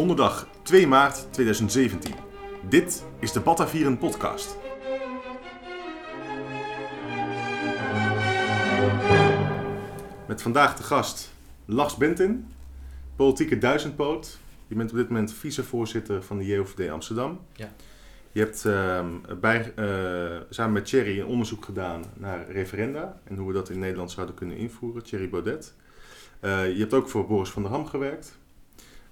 donderdag 2 maart 2017. Dit is de Batavieren podcast. Met vandaag de gast Lars Bentin, politieke duizendpoot. Je bent op dit moment vicevoorzitter van de JOVD Amsterdam. Ja. Je hebt ehm, bij, eh, samen met Thierry een onderzoek gedaan naar referenda en hoe we dat in Nederland zouden kunnen invoeren. Thierry Baudet. Eh, je hebt ook voor Boris van der Ham gewerkt.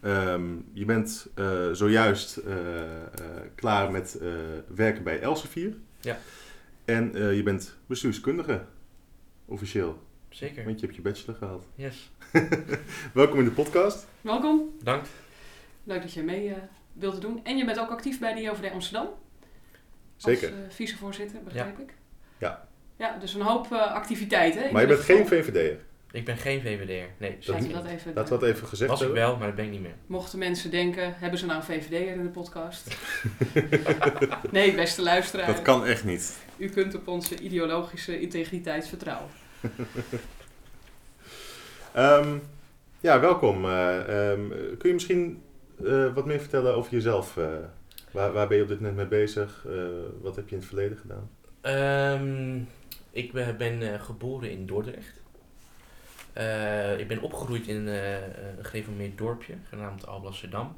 Ehm, je bent eh, zojuist eh, eh, klaar met eh, werken bij Elsevier. Ja. En eh, je bent bestuurskundige, officieel. Zeker. Want je hebt je bachelor gehaald. Yes. Welkom in de podcast. Welkom, Bedankt. leuk dat je mee wilde doen. En je bent ook actief bij de JOVD Amsterdam. Zeker. Als uh, vicevoorzitter, begrijp ik. Ja. Ja, dus een hoop eh, activiteiten. Maar je bent geen. VVD'er. Ik ben geen VVD'er. Nee, Dat Laten zeker we dat even... Laten we dat even gezegd Was ik wel, maar dat ben ik niet meer. Mochten mensen denken, hebben ze nou een VVD'er in de podcast? nee, beste luisteraar. Dat kan echt niet. U kunt op onze ideologische integriteit vertrouwen. Ehm, ja, welkom. Eh, ehm, kun je misschien eh, wat meer vertellen over jezelf? eh? waar, waar ben je op dit moment mee bezig? Eh, wat heb je in het verleden gedaan? Ehm, ik ben, ben eh, geboren in Dordrecht. Eh, ik ben opgegroeid in eh, een gereformeerd dorpje genaamd Alblasserdam.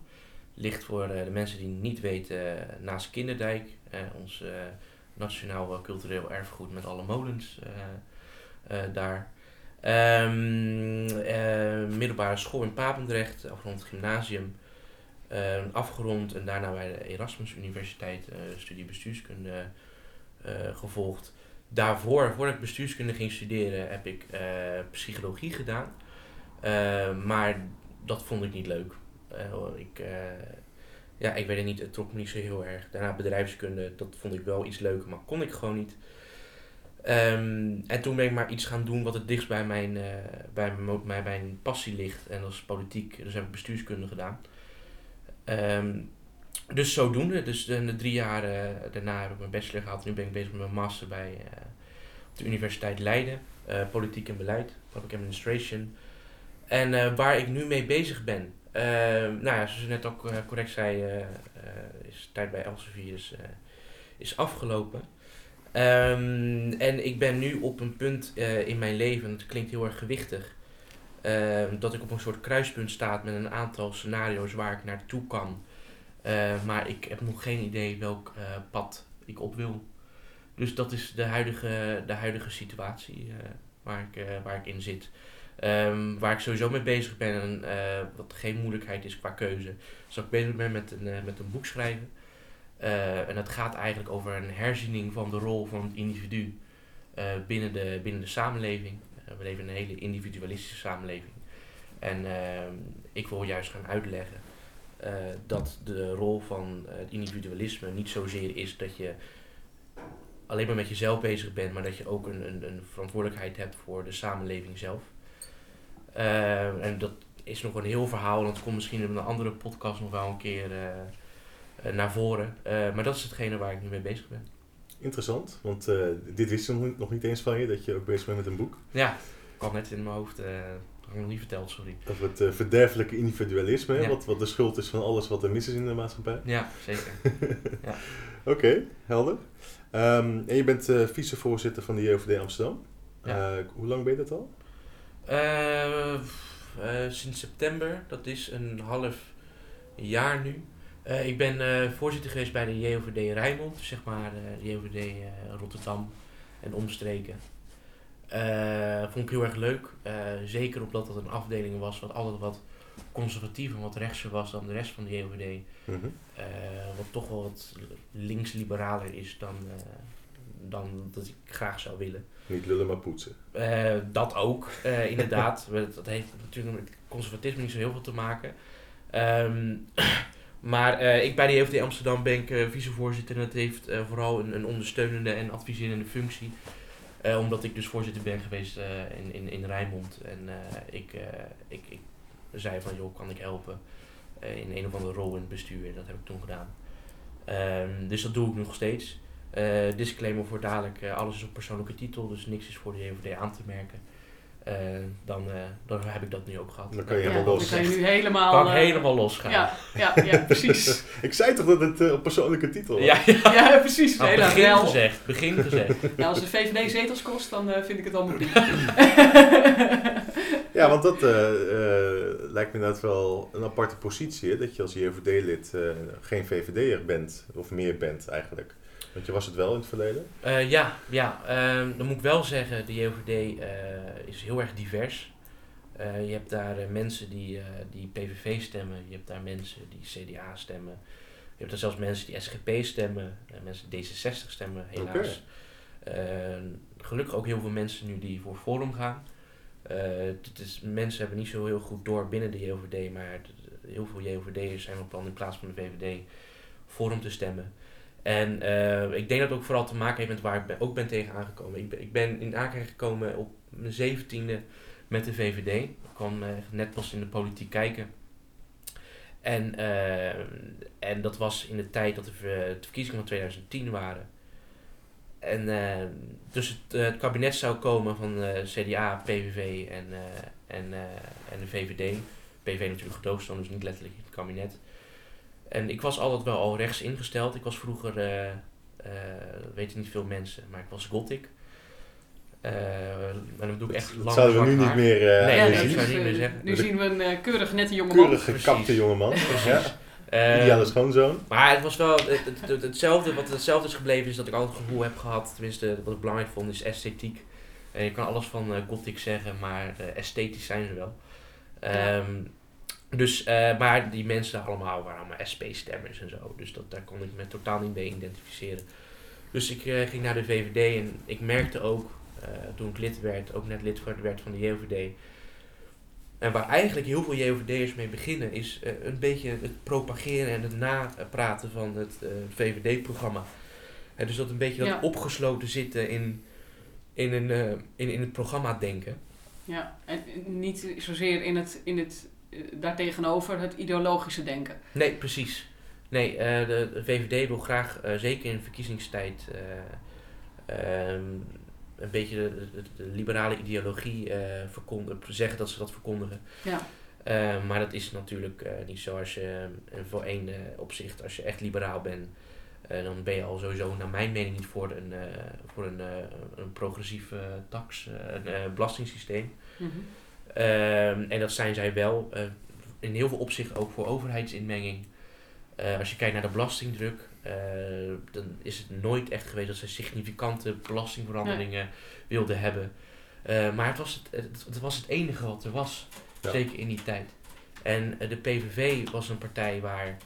Ligt voor eh, de mensen die niet weten naast Kinderdijk. ons nationaal cultureel erfgoed met alle molens daar. Ehm, eh, middelbare school in Papendrecht, afgerond gymnasium. afgerond en daarna bij de Erasmus Universiteit studie bestuurskunde gevolgd. Daarvoor, voordat ik bestuurskunde ging studeren, heb ik eh, psychologie gedaan. Eh, maar dat vond ik niet leuk. Eh, ik, ja, ik weet het niet, het trok me niet zo heel erg. Daarna bedrijfskunde, dat vond ik wel iets leuker, maar kon ik gewoon niet. Ehm, en toen ben ik maar iets gaan doen wat het dichtst bij mijn, bij mijn, mijn passie ligt. En dat is politiek. Dus heb ik bestuurskunde gedaan. Ehm, dus zodoende. Dus de, de drie jaar eh, daarna heb ik mijn bachelor gehad. Nu ben ik bezig met mijn master bij eh, de Universiteit Leiden. eh, politiek en beleid. Public administration. En waar ik nu mee bezig ben. nou ja, zoals je net ook correct zei. is de tijd bij Elsevier is, is afgelopen. Ehm, en ik ben nu op een punt in mijn leven, het klinkt heel erg gewichtig, ehm, dat ik op een soort kruispunt sta met een aantal scenario's waar ik naartoe kan. Eh, maar ik heb nog geen idee welk eh, pad ik op wil. Dus dat is de huidige, de huidige situatie eh, waar, ik, waar ik in zit. Ehm, waar ik sowieso mee bezig ben en wat geen moeilijkheid is qua keuze. Dus dat ik bezig ben met een, met een boek schrijven. En dat gaat eigenlijk over een herziening van de rol van het individu binnen, de, binnen de samenleving. We leven in een hele individualistische samenleving. En ehm, ik wil juist gaan uitleggen eh, dat de rol van eh, het individualisme niet zozeer is dat je alleen maar met jezelf bezig bent, maar dat je ook een, een, een verantwoordelijkheid hebt voor de samenleving zelf. Eh, en dat is nog een heel verhaal, en dat komt misschien in een andere podcast nog wel een keer naar voren. Maar dat is hetgene waar ik nu mee bezig ben. Interessant, want dit wist niet- nog niet eens van je, dat je ook bezig bent met een boek. Ja, kwam net in mijn hoofd. Ik nog niet verteld, sorry. Over het eh, verderfelijke individualisme, hè, Ja. wat, wat de schuld is van alles wat er mis is in de maatschappij. Ja, zeker. Oké, helder. Ehm, en je bent eh, vicevoorzitter van de JOVD Amsterdam. Ja. Eh, hoe lang ben je dat al? Sinds september, dat is een half jaar nu. Ik ben voorzitter geweest bij de JOVD Rijnmond, zeg maar de JOVD Rotterdam en omstreken. Eh, vond ik heel erg leuk. Eh, zeker omdat het een afdeling was wat altijd wat conservatiever en wat rechtser was dan de rest van de JOVD. Mhm. Eh, wat toch wel wat links-liberaler is dan, dan dat ik graag zou willen. Niet lullen, maar poetsen. Dat ook, inderdaad. dat heeft natuurlijk met conservatisme niet zo heel veel te maken. Ehm, maar ik bij de JVD Amsterdam ben ik vicevoorzitter en dat heeft vooral een, een ondersteunende en adviserende functie. Eh, omdat ik dus voorzitter ben geweest eh, in, in, in Rijnmond. En eh, ik, ik, ik zei van, joh, kan ik helpen in een of andere rol in het bestuur. Dat heb ik toen gedaan. Ehm, dus dat doe ik nog steeds. Disclaimer voor dadelijk, alles is op persoonlijke titel, dus niks is voor de JVD aan te merken. Eh, dan, eh, dan heb ik dat nu ook gehad. Dan kan je Ja, helemaal dan los. kan je nu helemaal... kan eh, helemaal losgaan. Ja, ja, ja, precies. Ik zei toch dat het eh, een persoonlijke titel was? ja, ja. ja, precies. Nou, Hele begin gezegd, begin gezegd. Ja, als de VVD zetels kost, dan vind ik het allemaal prima. Ja, want dat eh, eh, lijkt me inderdaad wel een aparte positie. Hè? Dat je als JOVD-lid eh geen VVD'er bent, of meer bent eigenlijk. Want je was het wel in het verleden. Eh, ja, ja ehm, dan moet ik wel zeggen, de JOVD eh, is heel erg divers. Eh, je hebt daar mensen die, die PVV stemmen, je hebt daar mensen die CDA stemmen. Je hebt er zelfs mensen die SGP stemmen, mensen die D66 stemmen, helaas. Eh, gelukkig ook heel veel mensen nu die voor Forum gaan. Het is, mensen hebben niet zo heel goed door binnen de JOVD, maar heel veel JOVD'ers zijn van plan in plaats van de VVD Forum te stemmen. En eh, ik denk dat het ook vooral te maken heeft met waar ik ook ben tegen aangekomen. Ik ben, ik ben in aanraking gekomen op mijn zeventiende met de VVD. Ik kwam eh, net pas in de politiek kijken. En, eh, en dat was in de tijd dat de, ver- de verkiezingen van 2010 waren. En dus het, het kabinet zou komen van CDA, PVV en, en, en de VVD. PVV natuurlijk gedoogsteun, dus niet letterlijk in het kabinet. En ik was altijd wel al rechts ingesteld. Ik was vroeger, eh eh, dat weten niet veel mensen, maar ik was gothic. Eh en dan doe ik echt Dat lang zouden we nu niet meer eh Nee, ja, nee, zien. ik zou niet meer eh, zeggen. Nu zien we een eh, keurig nette jongeman. Keurig gekapte Precies. jongeman. Ja. Eh, Ideale schoonzoon. Maar het was wel het, het- het- hetzelfde. Wat hetzelfde is gebleven is dat ik altijd het gevoel heb gehad. Tenminste, wat ik belangrijk vond is esthetiek. En je kan alles van eh, gothic zeggen, maar eh, esthetisch zijn ze wel. Ehm, dus, eh, maar die mensen allemaal waren allemaal SP-stemmers en zo. Dus dat, daar kon ik me totaal niet mee identificeren. Dus ik eh, ging naar de VVD en ik merkte ook, eh, toen ik lid werd, ook net lid werd van de JOVD. En waar eigenlijk heel veel JOVD'ers mee beginnen, is een beetje het propageren en het napraten van het VVD-programma. En dus dat een beetje dat Ja. opgesloten zitten in, in, een, in, in het programma denken. Ja, en niet zozeer in het, in het daartegenover het ideologische denken. Nee, precies. Nee, eh, de, de VVD wil graag, eh, zeker in verkiezingstijd, eh, ehm, een beetje de, de, de liberale ideologie eh verkondigen, zeggen dat ze dat verkondigen. Ja, Eh, maar dat is natuurlijk eh, niet zo als je, eh, voor één eh, opzicht, als je echt liberaal bent, eh, dan ben je al sowieso, naar mijn mening, niet voor een, eh, voor een, eh, een progressief eh, tax, eh, een eh, belastingssysteem. Mhm. Ehm, en dat zijn zij wel eh, in heel veel opzichten ook voor overheidsinmenging. Eh, als je kijkt naar de belastingdruk, eh, dan is het nooit echt geweest dat ze significante belastingveranderingen wilden hebben. Eh, maar het was het, het, het was het enige wat er was, Ja. zeker in die tijd. En de PVV was een partij waar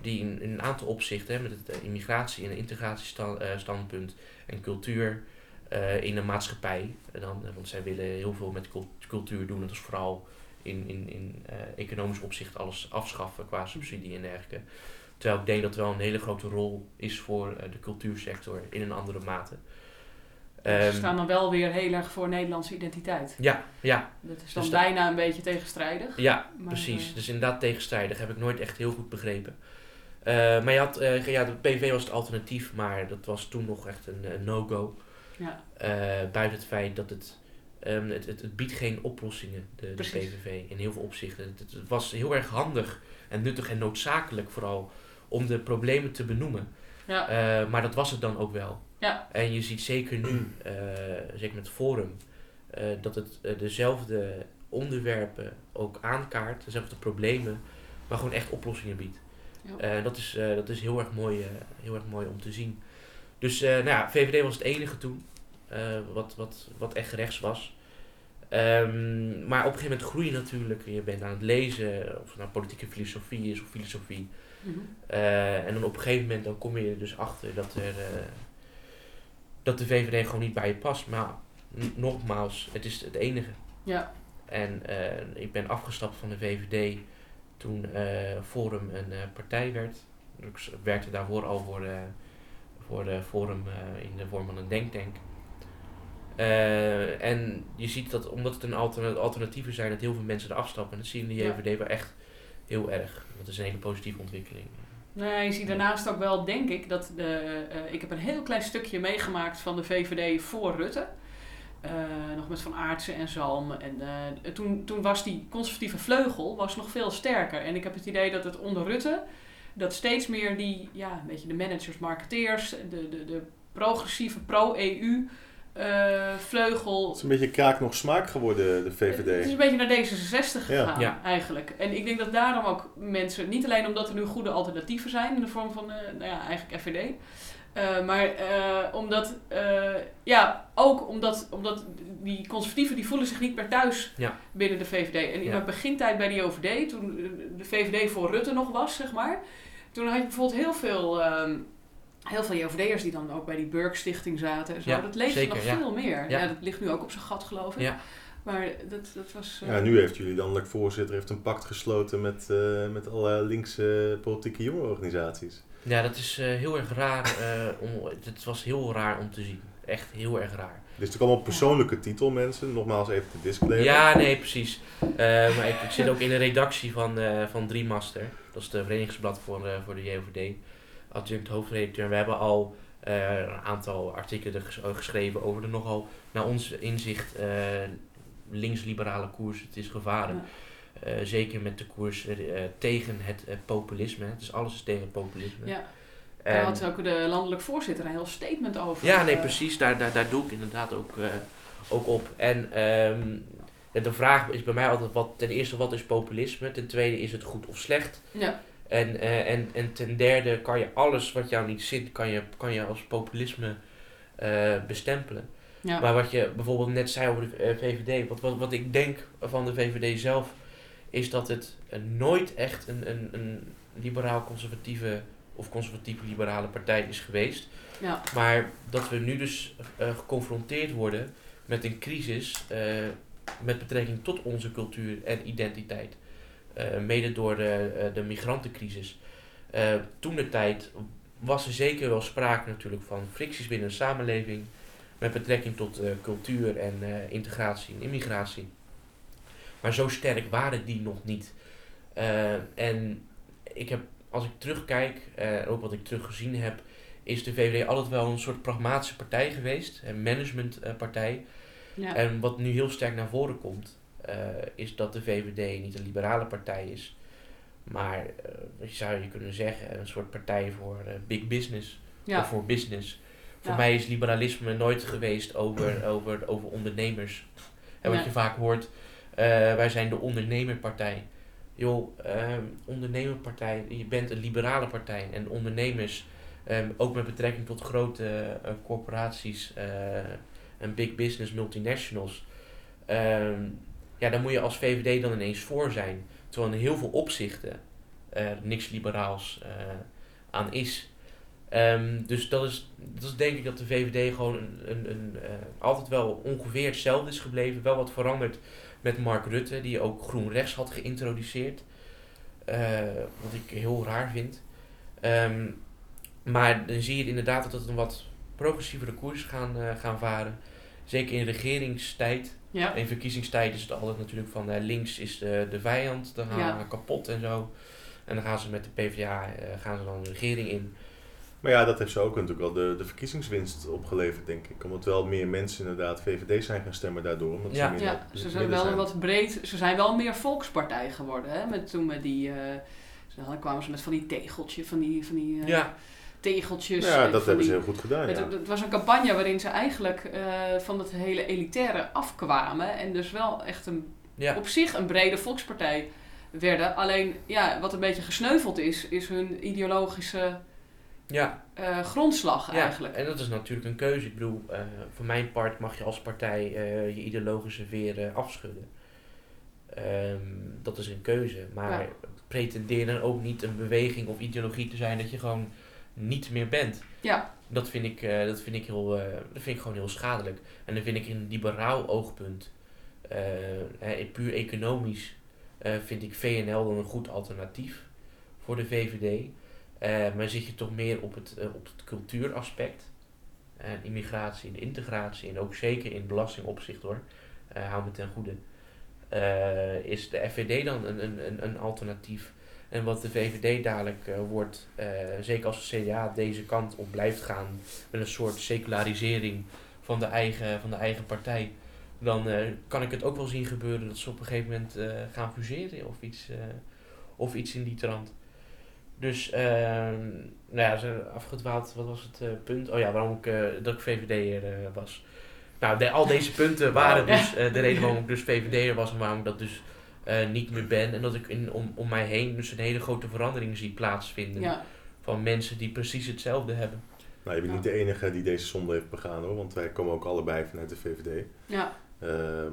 die in, in een aantal opzichten, hè, met het immigratie- en integratiestandpunt en cultuur, eh, in de maatschappij. Dan, eh, want zij willen heel veel met cult- cultuur doen. Dat is vooral in, in, in eh, economisch opzicht alles afschaffen qua subsidie en dergelijke. Terwijl ik denk dat er wel een hele grote rol is voor de cultuursector in een andere mate. Ze Ehm, staan dan wel weer heel erg voor Nederlandse identiteit. ja, ja, Dat is dan Dus dat- bijna een beetje tegenstrijdig. ja, Maar, precies. eh, Dus inderdaad tegenstrijdig. Heb ik nooit echt heel goed begrepen. Maar je had, ja, de PV was het alternatief, maar dat was toen nog echt een, een no-go. Ja, Eh, buiten het feit dat het, ehm, het, het, het biedt geen oplossingen, de, de. PVV, in heel veel opzichten. Het, het was heel erg handig en nuttig en noodzakelijk vooral om de problemen te benoemen. ja, Eh, maar dat was het dan ook wel. Ja. En je ziet zeker nu, eh, zeker met Forum, eh, dat het dezelfde onderwerpen ook aankaart, dezelfde problemen, maar gewoon echt oplossingen biedt. Ja. Eh, dat, is, eh, dat is heel erg mooi, eh, heel erg mooi om te zien. Dus eh, nou ja, VVD was het enige toen eh, wat, wat, wat echt rechts was. Ehm, maar op een gegeven moment groei je natuurlijk. Je bent aan het lezen, of het nou politieke filosofie is of filosofie. mhm. Eh, en dan op een gegeven moment dan kom je er dus achter dat, er, eh, dat de VVD gewoon niet bij je past. Maar nogmaals, het is het enige. ja, En eh, ik ben afgestapt van de VVD toen eh, Forum een eh, partij werd. Ik s- werkte daarvoor al voor, de, voor de Forum eh, in de vorm van een denktank. Eh, en je ziet dat omdat het een alterna- alternatieven zijn, dat heel veel mensen er afstappen. En dat zie je in de Ja. JVD wel echt heel erg. Dat is een hele positieve ontwikkeling. Ja, je ziet daarnaast ook wel, denk ik, dat de, eh, ik heb een heel klein stukje meegemaakt van de VVD voor Rutte. eh, nog met Van Aartsen en Zalm. En eh, toen, toen was die conservatieve vleugel was nog veel sterker. En ik heb het idee dat het onder Rutte, dat steeds meer die, ja, een beetje de managers, marketeers, de, de, de progressieve pro-EU eh, vleugel. Het is een beetje kraak nog smaak geworden, de Het is VVD. een beetje naar D66 Ja. gegaan, Ja. eigenlijk. En ik denk dat daarom ook mensen, niet alleen omdat er nu goede alternatieven zijn in de vorm van, eh, nou ja, eigenlijk FVD. eh, maar eh, omdat, eh, ja, ook omdat, omdat die conservatieven die voelen zich niet meer thuis Ja. binnen de VVD. En in Ja. mijn begintijd bij die OVD, toen de VVD voor Rutte nog was, zeg maar. Toen had je bijvoorbeeld heel veel, ehm, heel veel JOVD'ers die dan ook bij die Burgstichting zaten en zo. Ja, dat leefde zeker, nog ja. veel meer. Ja. Ja. dat ligt nu ook op zijn gat, geloof ik. Ja. Maar dat, dat was... eh, Ja, nu heeft jullie landelijk voorzitter heeft een pact gesloten met, eh, met alle linkse politieke jongerenorganisaties. Ja, dat is eh, heel erg raar. eh, om, het was heel raar om te zien. Echt heel erg raar. Dit is natuurlijk allemaal persoonlijke titel, mensen. Nogmaals even de disclaimer. Ja, nee, precies. Eh, maar ik, ik zit ook in de redactie van, eh van Driemaster. Dat is de verenigingsblad voor, eh, voor de JOVD. Adjunct hoofdredacteur. We hebben al eh, een aantal artikelen ges- geschreven over de nogal, naar ons inzicht, eh, links-liberale koers. Het is gevaren. Ja. Eh, zeker met de koers eh, tegen het populisme. Het is alles is tegen populisme. Ja, En- daar had ook de landelijk voorzitter een heel statement over. ja, nee, Eh, precies. Daar, daar, daar doe ik inderdaad ook, eh, ook op. En ehm, de vraag is bij mij altijd, wat, ten eerste, wat is populisme? Ten tweede, is het goed of slecht? Ja, En, eh, en, en ten derde, kan je alles wat jou niet zit, kan je, kan je als populisme bestempelen. ja. Maar wat je bijvoorbeeld net zei over de VVD, wat, wat, wat ik denk van de VVD zelf, is dat het nooit echt een, een, een liberaal-conservatieve of conservatief-liberale partij is geweest. ja. Maar dat we nu dus eh, geconfronteerd worden met een crisis eh, met betrekking tot onze cultuur en identiteit. Eh, mede door de, de migrantencrisis. Toen de tijd was er zeker wel sprake natuurlijk van fricties binnen de samenleving met betrekking tot cultuur en integratie en immigratie. Maar zo sterk waren die nog niet. En ik heb, als ik terugkijk, eh, ook wat ik teruggezien heb, is de VVD altijd wel een soort pragmatische partij geweest, een managementpartij. ja. En wat nu heel sterk naar voren komt, eh, is dat de VVD niet een liberale partij is, maar je zou je kunnen zeggen, een soort partij voor big business of voor business. Voor Ja. mij is liberalisme nooit geweest over, over, over ondernemers. En wat Nee. je vaak hoort, wij zijn de ondernemerpartij. Joh, ehm, ondernemerpartij, je bent een liberale partij. En ondernemers, ehm, ook met betrekking tot grote eh, corporaties eh, en big business multinationals. ehm, ja, daar moet je als VVD dan ineens voor zijn. Terwijl in heel veel opzichten er niks liberaals eh, aan is. Ehm, dus dat is, dat is denk ik dat de VVD gewoon een, een, een, eh, altijd wel ongeveer hetzelfde is gebleven. Wel wat veranderd met Mark Rutte, die ook GroenRechts had geïntroduceerd. Eh, wat ik heel raar vind. Ehm, maar dan zie je inderdaad dat het een wat progressievere koers gaan, eh, gaan varen. Zeker in regeringstijd. ja. In verkiezingstijd is het altijd natuurlijk van links is de, de vijand, dan gaan Ja. we kapot en zo. En dan gaan ze met de PvdA gaan ze dan de regering in. Maar ja, dat heeft ze ook natuurlijk wel de, de verkiezingswinst opgeleverd, denk ik. Omdat wel meer mensen inderdaad VVD zijn gaan stemmen daardoor. Omdat Ja. ze Ja, ze zijn wel een wat breed, ze zijn wel meer volkspartij geworden. Hè? Met, toen met die, eh, dan kwamen ze met van die tegeltje, van die, van die eh, Ja, tegeltjes. Ja, dat hebben ze heel goed gedaan. Het, Ja. het was een campagne waarin ze eigenlijk eh, van het hele elitaire afkwamen. En dus wel echt een, ja, op zich een brede volkspartij werden. Alleen ja, wat een beetje gesneuveld is, is hun ideologische ja, eh, grondslag ja. eigenlijk. En dat is natuurlijk een keuze. Ik bedoel, eh, voor mijn part mag je als partij eh, je ideologische veren afschudden. Ehm, dat is een keuze. Maar Ja. pretendeer dan ook niet een beweging of ideologie te zijn dat je gewoon niet meer bent. Ja, Dat vind ik, dat vind ik, heel, dat vind ik gewoon heel schadelijk. En dan vind ik in een liberaal oogpunt, hè, puur economisch, vind ik VNL dan een goed alternatief voor de VVD. Eh, maar zit je toch meer op het, eh, op het cultuuraspect. En immigratie en integratie. En ook zeker in belastingopzicht hoor. eh hou me ten goede. is de FVD dan een, een, een, alternatief? En wat de VVD dadelijk wordt, zeker als de CDA deze kant op blijft gaan met een soort secularisering van de eigen, van de eigen partij, dan kan ik het ook wel zien gebeuren dat ze op een gegeven moment gaan fuseren of iets, of iets in die trant. Dus, ehm, nou ja, ze afgedwaald, wat was het eh, punt? Oh ja, waarom ik, eh, dat ik VVD'er eh, was. Nou, de, al deze punten waren Ja. dus eh, de reden waarom ik dus VVD'er was en waarom ik dat dus eh, niet meer ben. En dat ik in, om, om mij heen dus een hele grote verandering zie plaatsvinden Ja, van mensen die precies hetzelfde hebben. Nou, je bent niet de enige die deze zonde heeft begaan hoor, want wij komen ook allebei vanuit de VVD. ja, Ehm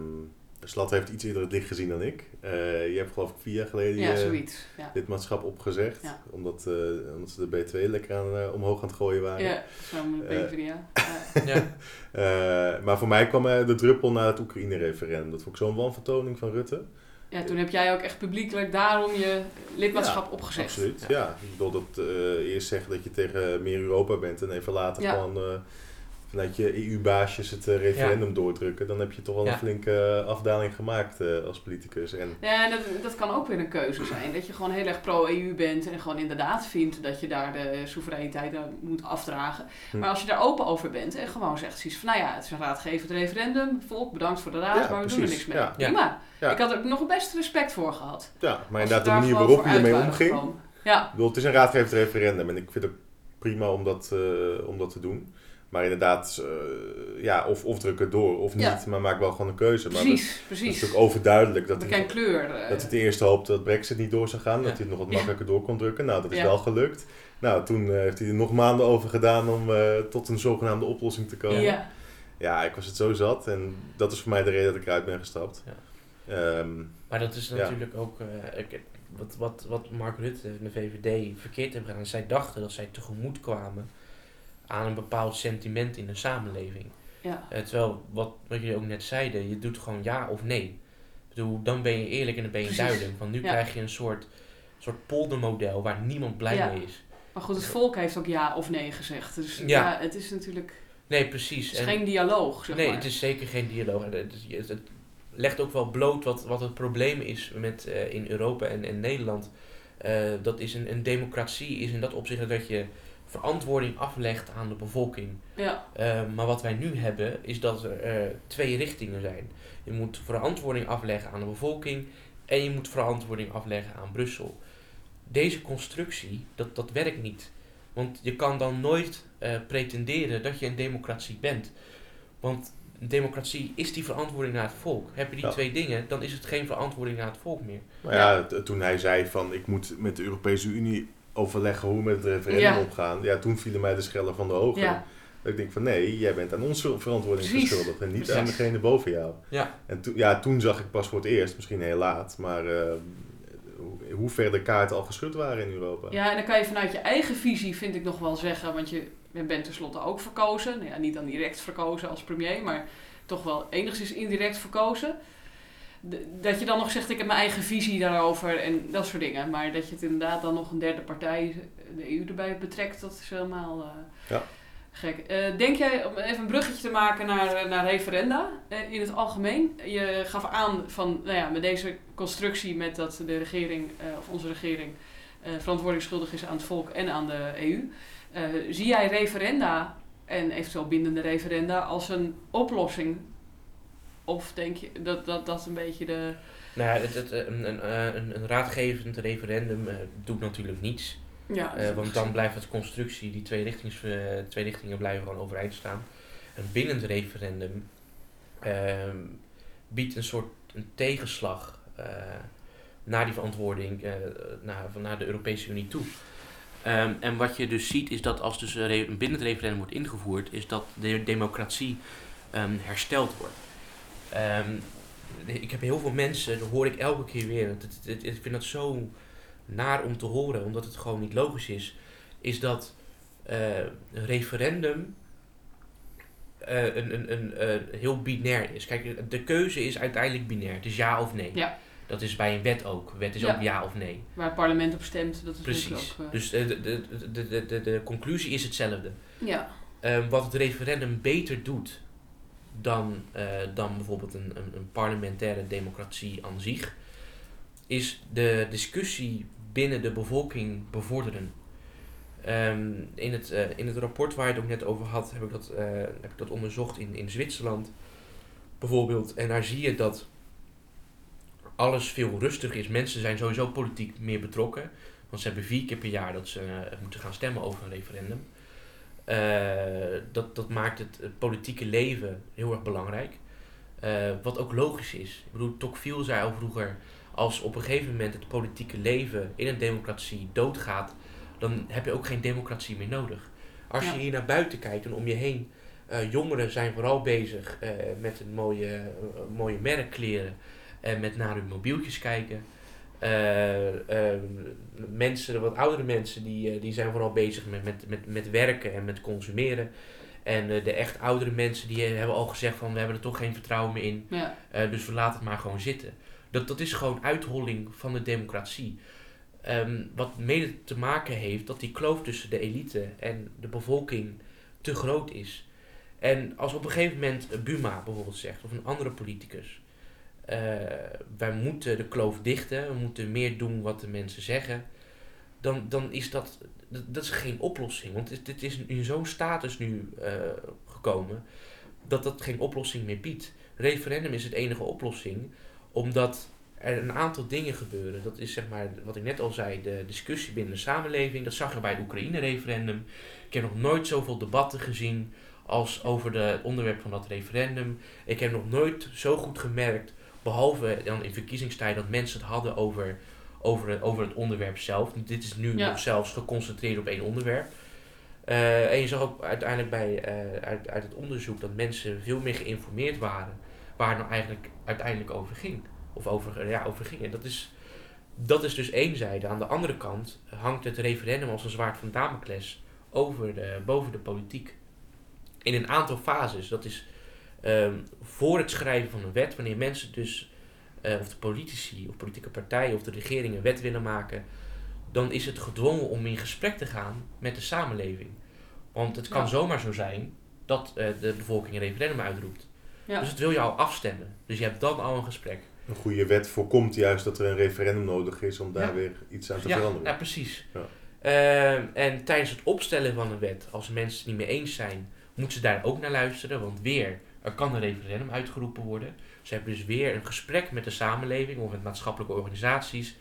Slat heeft iets eerder het licht gezien dan ik. Eh, je hebt geloof ik vier jaar geleden ja, je zoiets. Ja. lidmaatschap opgezegd, Ja. omdat, eh, omdat ze de B2 lekker aan, eh, omhoog aan het gooien waren. Ja, zo'n Eh, PvdA. Ja. Ja, Eh, maar voor mij kwam de druppel na het Oekraïne-referendum. Dat vond ik zo'n wanvertoning van Rutte. ja, toen heb jij ook echt publiekelijk daarom je lidmaatschap opgezegd. Absoluut, Ja. ja. Ik bedoel dat eh, eerst zeggen dat je tegen meer Europa bent en even later Ja. Vanuit je EU-baasjes het eh, referendum doordrukken. Dan heb je toch wel Ja. een flinke eh, afdaling gemaakt eh, als politicus. En Ja, en dat, dat kan ook weer een keuze zijn. Dat je gewoon heel erg pro-EU bent en gewoon inderdaad vindt dat je daar de soevereiniteit aan moet afdragen. Hm. Maar als je daar open over bent en gewoon zegt zoiets van, nou ja, het is een raadgevend referendum, volk bedankt voor de raad, Ja, maar we doen er niks mee. Ja. Prima. Ik had er nog best respect voor gehad. ja, maar inderdaad de manier waarop je ermee omging. Ja, Ik bedoel, het is een raadgevend referendum en ik vind het prima om dat, om dat te doen. Maar inderdaad, eh, ja, of, of druk het door of niet, Ja. maar maak wel gewoon een keuze. Maar precies, het is precies. natuurlijk overduidelijk dat hij, kleur. eh, dat hij ten eerste hoopte dat Brexit niet door zou gaan, Ja. dat hij het nog wat Ja. makkelijker door kon drukken. Nou, dat is Ja. wel gelukt. Nou, toen eh, heeft hij er nog maanden over gedaan om eh, tot een zogenaamde oplossing te komen. ja. Ja, ik was het zo zat en dat is voor mij de reden dat ik eruit ben gestapt. Ja. Ehm, maar dat is Ja. natuurlijk ook eh, ik- wat, wat, wat Mark Rutte en de VVD verkeerd hebben gedaan. Zij dachten dat zij tegemoet kwamen aan een bepaald sentiment in de samenleving. ja. Eh, terwijl, wat, wat jullie ook net zeiden, je doet gewoon ja of nee. Ik bedoel, dan ben je eerlijk en dan ben je Precies. duidelijk. Want nu Ja. krijg je een soort, soort poldermodel waar niemand blij Ja. mee is. Maar goed, het volk heeft ook ja of nee gezegd. Dus ja, Ja. het is natuurlijk Nee, precies. het is En- geen dialoog, zeg nee, maar. het is zeker geen dialoog. Het, het legt ook wel bloot wat, wat het probleem is met, eh, in Europa en, en Nederland. Eh, dat is een, een democratie is in dat opzicht dat je verantwoording aflegt aan de bevolking. Ja, Eh, maar wat wij nu hebben is dat er eh, twee richtingen zijn. Je moet verantwoording afleggen aan de bevolking en je moet verantwoording afleggen aan Brussel. Deze constructie, dat, dat werkt niet. Want je kan dan nooit eh, pretenderen dat je een democratie bent. Want een democratie is die verantwoording naar het volk. Heb je die Ja. twee dingen, dan is het geen verantwoording naar het volk meer. Maar ja, t- toen hij zei van ik moet met de Europese Unie overleggen hoe we met het referendum Ja. omgaan, ja, toen vielen mij de schellen van de ogen. ja, Dat ik denk van nee, jij bent aan ons verantwoording Precies. verschuldigd en niet Precies. aan degene boven jou. Ja. En toen, ja, toen zag ik pas voor het eerst, misschien heel laat, maar eh, hoe, hoe ver de kaarten al geschud waren in Europa. ja, en dan kan je vanuit je eigen visie, vind ik nog wel zeggen, want je bent tenslotte ook verkozen. Nou ja, niet dan direct verkozen als premier, maar toch wel enigszins indirect verkozen. Dat je dan nog zegt, ik heb mijn eigen visie daarover en dat soort dingen. Maar dat je het inderdaad dan nog een derde partij, de EU, erbij betrekt, dat is helemaal eh, Ja. gek. Eh, denk jij, om even een bruggetje te maken naar, naar referenda eh, in het algemeen. Je gaf aan van, nou ja, met deze constructie, met dat de regering, eh, of onze regering, eh verantwoording schuldig is aan het volk en aan de EU. Eh, zie jij referenda en eventueel bindende referenda als een oplossing? Of denk je dat dat, dat een beetje de... Nou ja, het, het, een, een, eh, een, een raadgevend referendum eh, doet natuurlijk niets. Ja, Eh, want dan blijft het constructie, die twee, richtings, eh, twee richtingen blijven gewoon overeind staan. Een bindend referendum ehm, biedt een soort een tegenslag eh, naar die verantwoording eh, naar, van naar de Europese Unie toe. Ehm, en wat je dus ziet is dat als dus een bindend referendum wordt ingevoerd, is dat de democratie ehm, hersteld wordt. Ehm, ik heb heel veel mensen, dat hoor ik elke keer weer, ik vind dat zo naar om te horen, omdat het gewoon niet logisch is, is dat eh, een referendum eh, een, een, een, heel binair is. Kijk, de keuze is uiteindelijk binair. Het is ja of nee. Ja. Dat is bij een wet ook. Wet is Ja. ook ja of nee. waar het parlement op stemt. Dat is Precies. ook... eh, Dus de, de, de, de, de, de conclusie is hetzelfde. ja, Eh, wat het referendum beter doet dan, eh, dan bijvoorbeeld een, een, een parlementaire democratie aan zich, is de discussie binnen de bevolking bevorderen. Ehm, in, het, eh, in het rapport waar je het ook net over had, heb ik dat, eh, heb ik dat onderzocht in, in Zwitserland bijvoorbeeld. En daar zie je dat alles veel rustiger is. Mensen zijn sowieso politiek meer betrokken. Want ze hebben vier keer per jaar dat ze moeten gaan stemmen over een referendum. Eh, dat, dat maakt het, het politieke leven heel erg belangrijk. Eh, wat ook logisch is. Ik bedoel, Tocqueville zei al vroeger... als op een gegeven moment het politieke leven in een democratie doodgaat... dan heb je ook geen democratie meer nodig. Als Ja. je hier naar buiten kijkt en om je heen... eh, jongeren zijn vooral bezig met een mooie, mooie merkkleren... en met naar hun mobieltjes kijken... Eh, eh, mensen, wat oudere mensen, die, eh, die zijn vooral bezig met, met, met, met werken en met consumeren. En de echt oudere mensen, die hebben al gezegd van, we hebben er toch geen vertrouwen meer in. Ja, dus we laten het maar gewoon zitten. Dat, dat is gewoon uitholling van de democratie. Ehm, wat mede te maken heeft dat die kloof tussen de elite en de bevolking te groot is. En als op een gegeven moment Buma bijvoorbeeld zegt, of een andere politicus, eh, wij moeten de kloof dichten, we moeten meer doen wat de mensen zeggen, dan, dan is dat, dat, is geen oplossing. Want dit, is in zo'n status nu eh, gekomen dat dat geen oplossing meer biedt. Referendum is het enige oplossing, omdat er een aantal dingen gebeuren. Dat is zeg maar wat ik net al zei, de discussie binnen de samenleving. Dat zag je bij het Oekraïne-referendum. Ik heb nog nooit zoveel debatten gezien als over het onderwerp van dat referendum. Ik heb nog nooit zo goed gemerkt, behalve dan in verkiezingstijd, dat mensen het hadden over, over, over het onderwerp zelf. Dit is nu Ja. nog zelfs geconcentreerd op één onderwerp. Eh, en je zag ook uiteindelijk bij, eh, uit, uit het onderzoek dat mensen veel meer geïnformeerd waren waar het nou eigenlijk uiteindelijk over ging. Of over, ja, over ging. En dat is, dat is dus één zijde. Aan de andere kant hangt het referendum als een zwaard van Damocles over de, boven de politiek. In een aantal fases. Dat is ehm, voor het schrijven van een wet, wanneer mensen dus, eh, of de politici, of politieke partijen, of de regering een wet willen maken, dan is het gedwongen om in gesprek te gaan met de samenleving. Want het kan Ja. zomaar zo zijn dat eh, de bevolking een referendum uitroept. ja. Dus het wil je al afstemmen. Dus je hebt dan al een gesprek. Een goede wet voorkomt juist dat er een referendum nodig is om daar Ja. weer iets aan te Ja, veranderen. ja precies. Ja. Ehm, en tijdens het opstellen van een wet, als mensen het niet mee eens zijn, moeten ze daar ook naar luisteren. Want weer, er kan een referendum uitgeroepen worden. Ze hebben dus weer een gesprek met de samenleving of met maatschappelijke organisaties.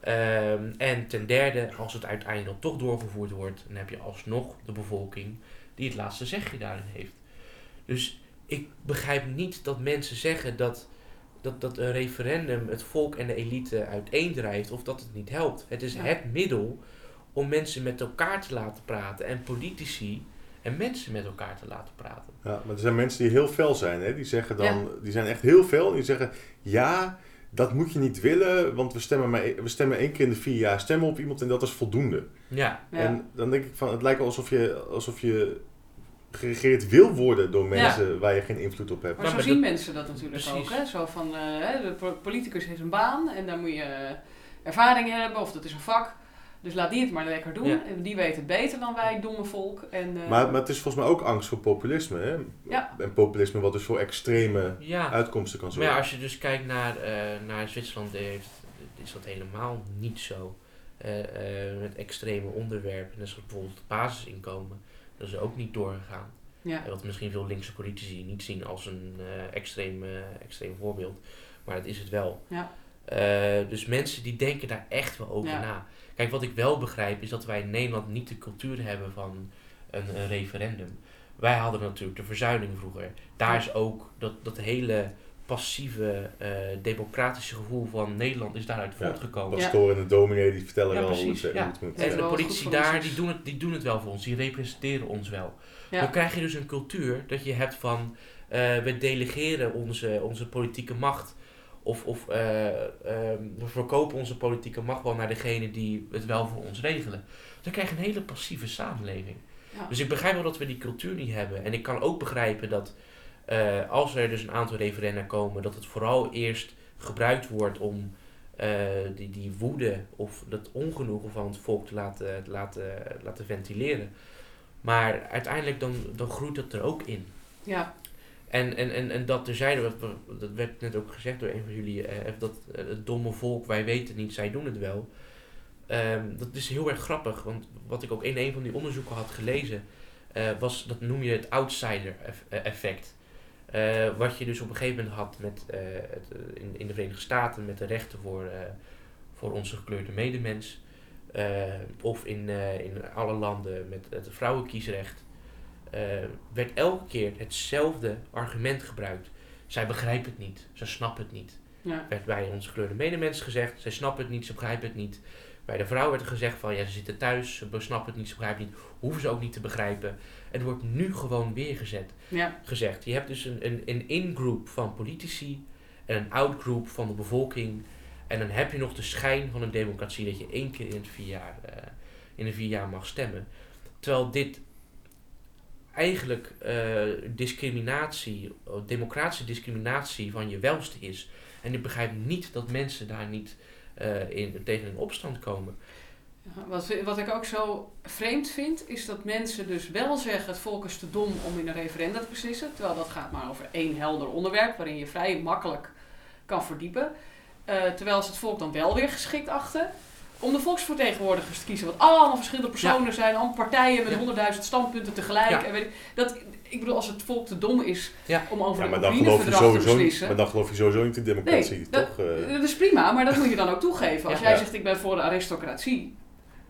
Ehm, en ten derde, als het uiteindelijk toch doorgevoerd wordt, dan heb je alsnog de bevolking die het laatste zegje daarin heeft. Dus ik begrijp niet dat mensen zeggen dat, dat, dat een referendum het volk en de elite uiteendrijft of dat het niet helpt. Het is Ja. het middel om mensen met elkaar te laten praten en politici en mensen met elkaar te laten praten. Ja, maar er zijn mensen die heel fel zijn. Hè? Die zeggen dan, Ja. die zijn echt heel fel. En die zeggen, ja, dat moet je niet willen, want we stemmen, maar, e- we stemmen één keer in de vier jaar stemmen op iemand en dat is voldoende. Ja, Ja. En dan denk ik van, het lijkt alsof je, alsof je geregeerd wil worden door mensen waar je geen invloed op hebt. Maar zo zien mensen dat natuurlijk Precies. ook. Hè? Zo van, eh, hè, de po- politicus heeft een baan en daar moet je eh, ervaring in hebben of dat is een vak. Dus laat die het maar lekker doen. Ja. Die weet het beter dan wij, domme volk. En, eh, Maar, maar het is volgens mij ook angst voor populisme. Hè? Ja. En populisme wat dus voor extreme ja. uitkomsten kan Maar zorgen. ja, als je dus kijkt naar, eh, naar Zwitserland, heeft, is dat helemaal niet zo. Eh, eh, met extreme onderwerpen, net zoals bijvoorbeeld het basisinkomen, dat is ook niet doorgegaan. ja. Wat misschien veel linkse politici niet zien als een eh, extreem, eh, extreem voorbeeld, maar dat is het wel. Ja. Eh, dus mensen die denken daar echt wel over Ja. na. Kijk, wat ik wel begrijp is dat wij in Nederland niet de cultuur hebben van een, een referendum. Wij hadden natuurlijk de verzuiling vroeger. Daar is ook dat, dat hele passieve, eh, democratische gevoel van Nederland is daaruit Ja. voortgekomen. Pastoor en de dominee die vertellen Ja, wel hoe het, ja. het moet. Ja. En de politici daar, die doen, het, die doen het wel voor ons. Die representeren ons wel. Ja. Dan krijg je dus een cultuur dat je hebt van... eh, we delegeren onze, onze politieke macht. Of, of eh, ehm, we verkopen onze politieke macht wel naar degene die het wel voor ons regelen. Dan krijg je een hele passieve samenleving. Ja. Dus ik begrijp wel dat we die cultuur niet hebben. En ik kan ook begrijpen dat eh, als er dus een aantal referenda komen... dat het vooral eerst gebruikt wordt om eh, die, die woede of dat ongenoegen van het volk te laten, te laten, laten ventileren. Maar uiteindelijk dan, dan groeit dat er ook in. ja. En, en, en, en dat terzijde, dat werd net ook gezegd door een van jullie, eh, dat eh, het domme volk, wij weten niet, zij doen het wel. Ehm, dat is heel erg grappig, want wat ik ook in een van die onderzoeken had gelezen, eh, was, dat noem je het outsider eff- eh, effect. Eh, wat je dus op een gegeven moment had met, eh, eh, in, in de Verenigde Staten met de rechten voor, eh, voor onze gekleurde medemens. Eh, of in, eh, in alle landen met het vrouwenkiesrecht. Eh, werd elke keer hetzelfde argument gebruikt. Zij begrijpen het niet, ze snappen het niet Ja. werd bij onze gekleurde medemens gezegd, zij snappen het niet, ze begrijpen het niet. Bij de vrouw werd er gezegd van, ja, ze zitten thuis, ze snappen het niet, ze begrijpen het niet, hoeven ze ook niet te begrijpen. En het wordt nu gewoon weer gezet, Ja. gezegd. Je hebt dus een, een, een in-group van politici en een out-group van de bevolking. En dan heb je nog de schijn van een democratie dat je één keer in, het vier jaar, eh, in de vier jaar mag stemmen. Terwijl dit eigenlijk eh, discriminatie, eh, democratische discriminatie van je welste is. En ik begrijp niet dat mensen daar niet eh, in, tegen in opstand komen. Ja, Wat, wat ik ook zo vreemd vind, is dat mensen dus wel zeggen het volk is te dom om in een referenda te beslissen. Terwijl dat gaat maar over één helder onderwerp waarin je vrij makkelijk kan verdiepen. Terwijl ze het volk dan wel weer geschikt achten om de volksvertegenwoordigers te kiezen. Wat allemaal verschillende personen zijn, allemaal partijen met Ja. honderdduizend standpunten tegelijk. Ja. En weet ik, dat, ik bedoel, als het volk te dom is Ja. om over Ja, een maar dan, geloof je Oekraïne-verdrag te sowieso, beslissen. maar dan geloof je sowieso niet in democratie, Nee, dat- toch? Eh, Dat is prima, maar dat moet je dan ook toegeven. Als Ja. jij Ja. zegt ik ben voor de aristocratie,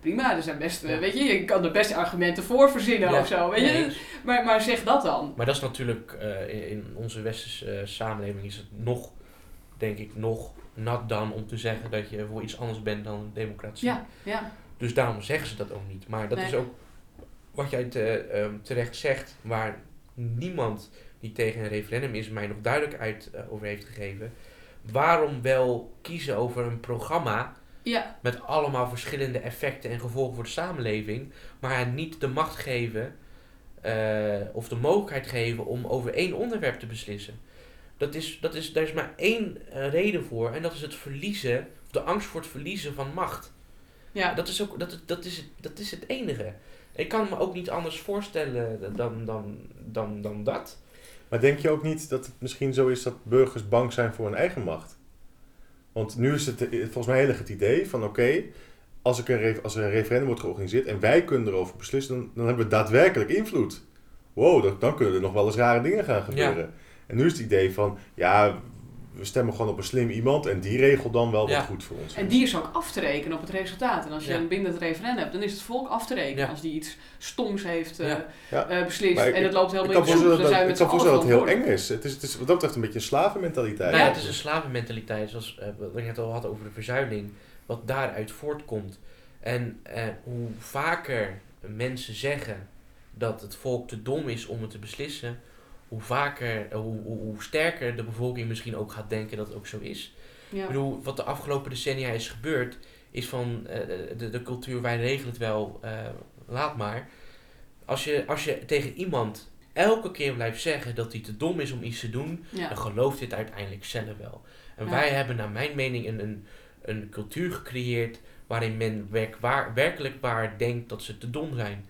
prima, er zijn best, Ja. weet je, je kan er best argumenten voor verzinnen Ja. of zo, weet je. Maar, maar zeg dat dan. Maar dat is natuurlijk, eh, in, in onze westerse eh, samenleving is het nog, denk ik, nog nat dan om te zeggen dat je voor iets anders bent dan democratie. Ja, ja, Dus daarom zeggen ze dat ook niet. Maar dat Nee. is ook wat jij te, ehm, terecht zegt, waar niemand die tegen een referendum is mij nog duidelijkheid eh, over heeft gegeven. Waarom wel kiezen over een programma ja, met allemaal verschillende effecten en gevolgen voor de samenleving, maar niet de macht geven eh, of de mogelijkheid geven om over één onderwerp te beslissen. Dat is, dat is, daar is maar één eh, reden voor en dat is het verliezen, de angst voor het verliezen van macht. ja. Dat is, ook, dat, dat, is het, dat is het enige. Ik kan me ook niet anders voorstellen dan, dan, dan, dan dat. Maar denk je ook niet dat het misschien zo is dat burgers bang zijn voor hun eigen macht? Want nu is het eh, volgens mij heel erg het idee van oké, als, ik een als er een referendum wordt georganiseerd en wij kunnen erover beslissen, dan, dan hebben we daadwerkelijk invloed. Wow, dan, dan kunnen er nog wel eens rare dingen gaan gebeuren. En nu is het idee van ja, we stemmen gewoon op een slim iemand en die regelt dan wel Ja. wat goed voor ons. En die is ook af te rekenen op het resultaat. En als je Ja. een bindend referendum hebt, dan is het volk af te rekenen Ja. als die iets stoms heeft eh, eh, beslist. Maar ik- en het loopt helemaal Dan zijn we ik kan voorstellen dat het heel eng is. Het is, het is wat dat betreft een beetje een slavenmentaliteit. Nou ja, het is een slavenmentaliteit, zoals eh, wat ik net al had over de verzuiling, wat daaruit voortkomt. En eh, hoe vaker mensen zeggen dat het volk te dom is om het te beslissen, hoe vaker, eh, hoe, hoe, hoe sterker de bevolking misschien ook gaat denken dat het ook zo is. Ja. Ik bedoel, wat de afgelopen decennia is gebeurd, is van eh, de, de cultuur, wij regelen het wel, eh, laat maar. Als je, als je tegen iemand elke keer blijft zeggen dat hij te dom is om iets te doen, Ja. dan gelooft dit uiteindelijk zelf wel. En Ja. wij hebben naar mijn mening een, een, een cultuur gecreëerd waarin men werk, waar, werkelijk waar denkt dat ze te dom zijn.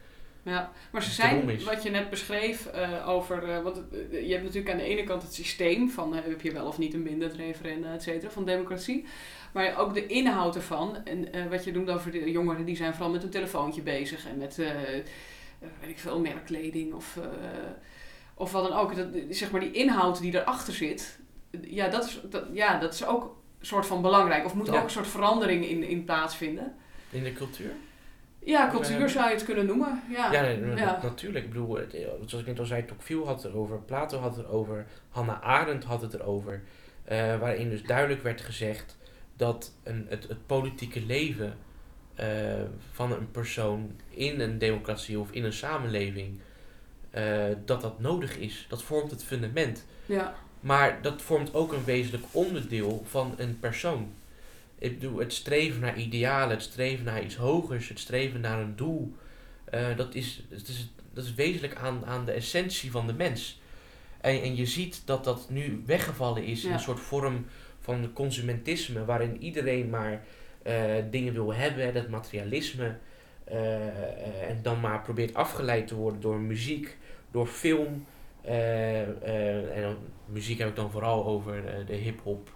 Ja, maar ze zijn, wat je net beschreef, eh, over, eh, want eh, je hebt natuurlijk aan de ene kant het systeem van heb je wel of niet een bindend referenda, et cetera, van democratie. Maar ook de inhoud ervan. En wat je noemt over de jongeren, die zijn vooral met hun telefoontje bezig en met, weet ik veel, merkkleding of, of wat dan ook. Dat, zeg maar die inhoud die erachter zit, ja, dat is, dat, ja, dat is ook een soort van belangrijk. Of moet Ja. ook een soort verandering in, in plaatsvinden. In de cultuur? Ja, cultuur zou je het kunnen noemen. Ja, Ja, nee, na- ja. natuurlijk. Ik bedoel, het, eh, zoals ik net al zei, Tocqueville had het erover, Plato had het erover, Hannah Arendt had het erover. eh, waarin dus duidelijk werd gezegd dat een, het, het politieke leven eh, van een persoon in een democratie of in een samenleving, eh, dat dat nodig is. Dat vormt het fundament. ja. Maar dat vormt ook een wezenlijk onderdeel van een persoon. Ik bedoel, het streven naar idealen, het streven naar iets hogers, het streven naar een doel. eh, dat, is, dat, is, dat is wezenlijk aan, aan de essentie van de mens. En, en je ziet dat dat nu weggevallen is in een soort vorm van consumentisme, waarin iedereen maar eh, dingen wil hebben, dat materialisme. eh, en dan maar probeert afgeleid te worden door muziek, door film. Eh, eh, en dan, muziek heb ik dan vooral over eh, de hip-hop.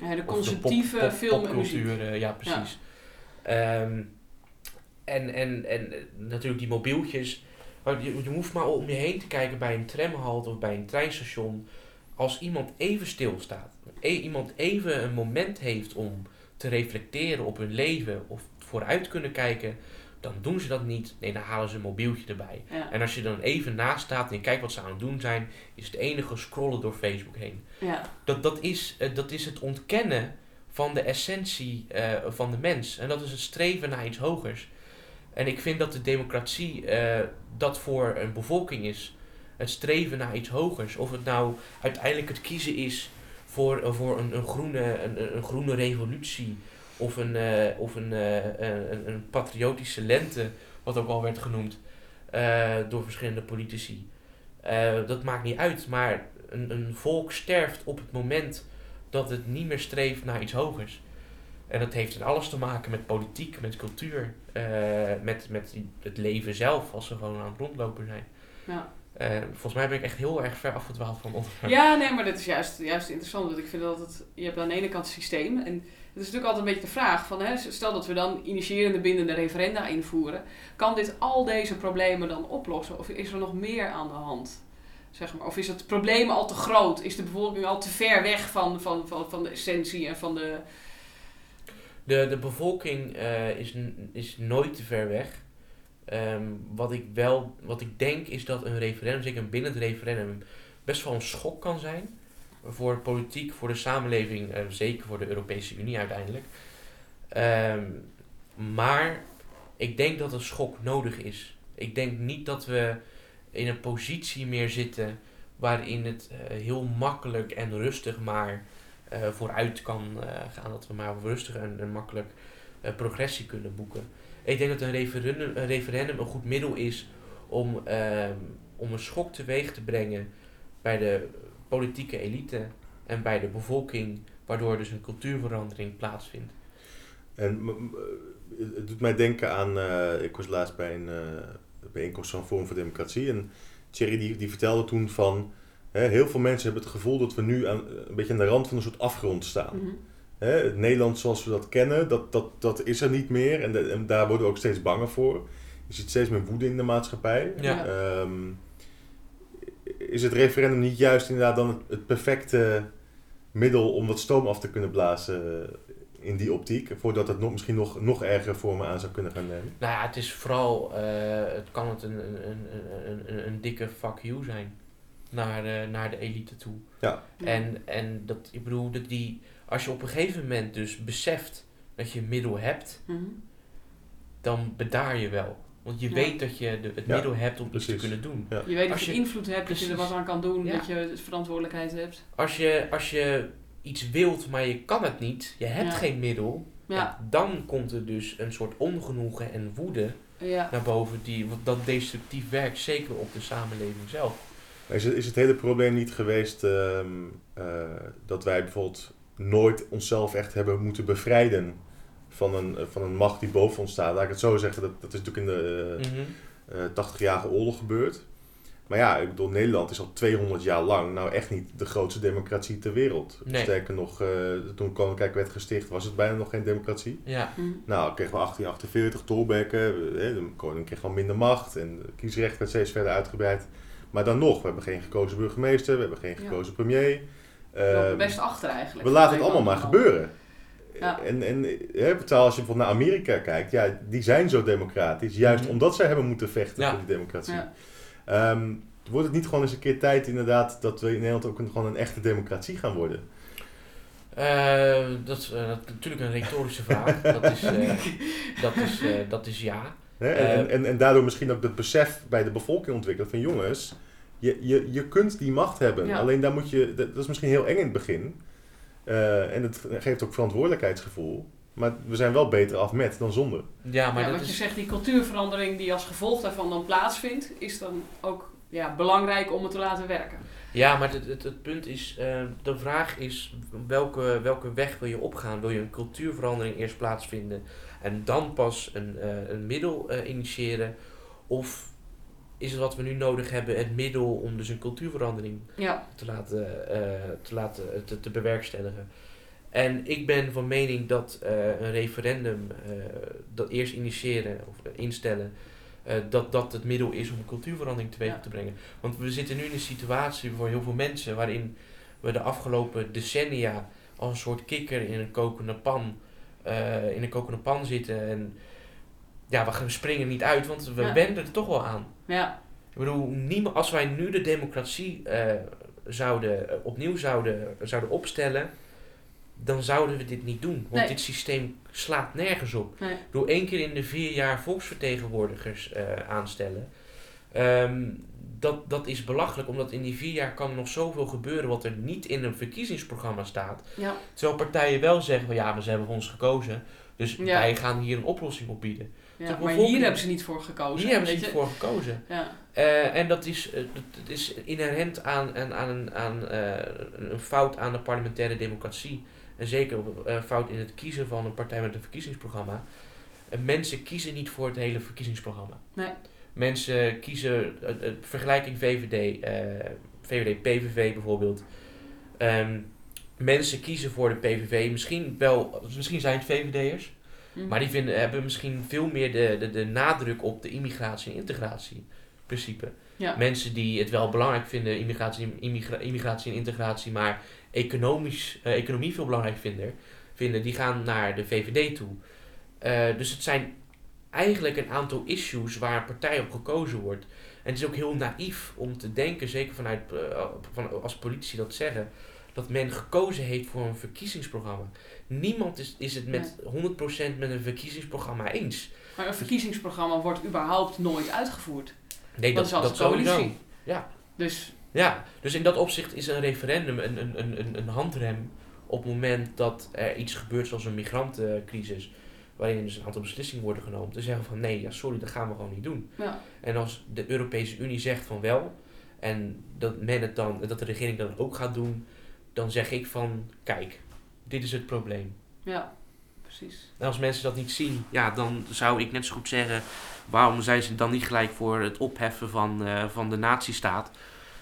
Ja, de of consumptieve pop- pop- film en muziek. ja, precies. Ehm, en, en, en natuurlijk die mobieltjes. Je, je hoeft maar om je heen te kijken bij een tramhalte of bij een treinstation. Als iemand even stilstaat, e iemand even een moment heeft om te reflecteren op hun leven of vooruit kunnen kijken, dan doen ze dat niet. Nee, dan halen ze een mobieltje erbij. Ja. En als je dan even naast staat en kijkt wat ze aan het doen zijn, is het enige scrollen door Facebook heen. Ja. Dat, dat, is, eh, dat is het ontkennen van de essentie eh, van de mens. En dat is het streven naar iets hogers. En ik vind dat de democratie eh, dat voor een bevolking is. Het streven naar iets hogers. Of het nou uiteindelijk het kiezen is voor, voor een, een, groene, een, een groene revolutie. Of een, eh, of een, eh, een, een patriotische lente, wat ook al werd genoemd eh, door verschillende politici. Dat maakt niet uit, maar een, een volk sterft op het moment dat het niet meer streeft naar iets hogers. En dat heeft in alles te maken met politiek, met cultuur, met, met het leven zelf, als ze gewoon aan het rondlopen zijn. Ja. Eh, volgens mij ben ik echt heel erg ver afgedwaald van onderwerp. Ja, nee, maar dat is juist, juist interessant. Want ik vind dat het, je hebt aan de ene kant het systeem. En het is natuurlijk altijd een beetje de vraag van, hè, stel dat we dan initiërende bindende referenda invoeren. Kan dit al deze problemen dan oplossen? Of is er nog meer aan de hand? Zeg maar. Of is het probleem al te groot? Is de bevolking al te ver weg van, van, van, van de essentie en van de... De, de bevolking eh, is, is nooit te ver weg. Ehm, wat ik wel, wat ik denk is dat een referendum, zeker een binnen het referendum, best wel een schok kan zijn. Voor politiek, voor de samenleving, eh, zeker voor de Europese Unie uiteindelijk. Ehm, maar ik denk dat een schok nodig is. Ik denk niet dat we in een positie meer zitten waarin het eh, heel makkelijk en rustig maar eh, vooruit kan gaan. Dat we maar rustig en, en makkelijk progressie kunnen boeken. Ik denk dat een referendum een, referendum een goed middel is om, ehm, om een schok teweeg te brengen bij de politieke elite en bij de bevolking, waardoor dus een cultuurverandering plaatsvindt. En eh, het doet mij denken aan, eh, ik was laatst bij een eh, bijeenkomst van Forum voor Democratie en Thierry die, die vertelde toen van, hè, heel veel mensen hebben het gevoel dat we nu aan, een beetje aan de rand van een soort afgrond staan. Mhm. Hè, het Nederland zoals we dat kennen, dat, dat, dat is er niet meer en, de- en daar worden we ook steeds banger voor. Je ziet steeds meer woede in de maatschappij. Ja. Ehm, is het referendum niet juist inderdaad dan het, het perfecte middel om wat stoom af te kunnen blazen in die optiek, voordat het nog, misschien nog, nog ergere vormen aan zou kunnen gaan nemen? Nou ja, het is vooral, eh, het kan het een, een, een, een, een, een dikke fuck you zijn naar, de naar de elite toe. Ja. En, en dat, ik bedoel, dat die, als je op een gegeven moment dus beseft dat je een middel hebt, Mhm. dan bedaar je wel. Want je Ja. weet dat je de, het Ja, middel hebt om iets te precies. kunnen doen. Ja. Je weet dat Als je, je- invloed hebt, dat je er Precies. wat aan kan doen, Ja. dat je verantwoordelijkheid hebt. Als je, als je iets wilt, maar je kan het niet, je hebt Ja. geen middel, dan komt er dus een soort ongenoegen en woede ja. naar boven die wat dat destructief werkt, zeker op de samenleving zelf. Is het, is het hele probleem niet geweest ehm, eh, dat wij bijvoorbeeld nooit onszelf echt hebben moeten bevrijden van een, van een macht die boven ons staat? Laat ik het zo zeggen, dat, dat is natuurlijk in de eh, Mhm. eh, 80-jarige oorlog gebeurd. Maar ja, ik bedoel, Nederland is al 200 jaar lang nou echt niet de grootste democratie ter wereld. Nee. Sterker nog, eh, toen Koninkrijk werd gesticht, was het bijna nog geen democratie. Ja, Mhm. Nou, kregen we 1848, Tolbekken, eh, de koning kreeg wel minder macht en het kiesrecht werd steeds verder uitgebreid. Maar dan nog, we hebben geen gekozen burgemeester, we hebben geen Ja. gekozen premier. We lopen Ehm, best achter eigenlijk. we laten het allemaal maar allemaal. gebeuren. Ja. En, en hè, terwijl als je bijvoorbeeld naar Amerika kijkt, ja, die zijn zo democratisch, juist Mhm. omdat zij hebben moeten vechten Ja. voor die democratie. Ja. Ehm, wordt het niet gewoon eens een keer tijd inderdaad dat we in Nederland ook een, gewoon een echte democratie gaan worden? Eh, dat is eh, dat is natuurlijk een retorische vraag. dat, is, eh, dat, is, eh, dat is ja. Hè? En, Eh, en, en, en daardoor misschien ook het besef bij de bevolking ontwikkelen van jongens, je, je, je kunt die macht hebben. Ja. Alleen daar moet je, dat, dat is misschien heel eng in het begin. Eh, en het geeft ook verantwoordelijkheidsgevoel. Maar we zijn wel beter af met dan zonder. Ja, maar ja, dat wat je zegt, die cultuurverandering die als gevolg daarvan dan plaatsvindt, is dan ook ja, belangrijk om het te laten werken. ja, maar het, het, het punt is, eh, de vraag is welke, welke weg wil je opgaan? Wil je een cultuurverandering eerst plaatsvinden en dan pas een, eh, een middel eh, initiëren? Of is het wat we nu nodig hebben, het middel om dus een cultuurverandering Ja, te laten, eh, te, laten te, te bewerkstelligen. En ik ben van mening dat een referendum, dat eerst initiëren of instellen, dat dat het middel is om een cultuurverandering teweeg Ja. te brengen. Want we zitten nu in een situatie voor heel veel mensen waarin we de afgelopen decennia als een soort kikker in een kokende pan, eh, in een kokende pan zitten. En ja, we gaan- springen niet uit, want we Ja. wennen er toch wel aan. Ja, Ik bedoel, niemand, als wij nu de democratie eh, zouden, eh, opnieuw zouden, zouden opstellen, dan zouden we dit niet doen. Want Nee. dit systeem slaat nergens op. nee. Door één keer in de vier jaar volksvertegenwoordigers aanstellen. Ehm, dat, dat is belachelijk, omdat in die vier jaar kan er nog zoveel gebeuren wat er niet in een verkiezingsprogramma staat. Ja, Terwijl partijen wel zeggen van ja, maar ze hebben voor ons gekozen. Dus Ja. wij gaan hier een oplossing op bieden. ja. Maar hier hebben ze niet voor gekozen. Hier hebben ze niet je? voor gekozen. Ja, Eh, en dat is, eh, dat, is inherent aan, aan, aan, een, aan eh, een fout aan de parlementaire democratie. En zeker een fout in het kiezen van een partij met een verkiezingsprogramma. Eh, mensen kiezen niet voor het hele verkiezingsprogramma. nee. Mensen kiezen, eh, eh, vergelijking VVD, eh, VVD, PVV bijvoorbeeld. Ehm, mensen kiezen voor de PVV, misschien wel, misschien zijn het VVD'ers. Hm. Maar die vinden, hebben misschien veel meer de, de, de nadruk op de immigratie- en integratieprincipe. Ja. Mensen die het wel belangrijk vinden, immigratie, immigra- immigratie en integratie, maar economisch, eh, economie veel belangrijk vinden, vinden, die gaan naar de VVD toe. Eh, dus het zijn eigenlijk een aantal issues waar een partij op gekozen wordt. En het is ook heel naïef om te denken, zeker vanuit, eh, van, als politici dat zeggen, dat men gekozen heeft voor een verkiezingsprogramma. Niemand is, is het met 100% met een verkiezingsprogramma eens. Maar een verkiezingsprogramma wordt überhaupt nooit uitgevoerd. Nee, Dat sowieso. coalitie. Ja. Dus Ja, dus in dat opzicht is een referendum een, een, een, een, een handrem op het moment dat er iets gebeurt zoals een migrantencrisis, waarin dus een aantal beslissingen worden genomen, te zeggen van nee, ja, sorry, dat gaan we gewoon niet doen. ja, En als de Europese Unie zegt van wel, en dat men het dan, dat de regering dat ook gaat doen, dan zeg ik van kijk, dit is het probleem. ja, precies. En als mensen dat niet zien, ja, dan zou ik net zo goed zeggen, waarom zijn ze dan niet gelijk voor het opheffen van, eh, van de nazistaat?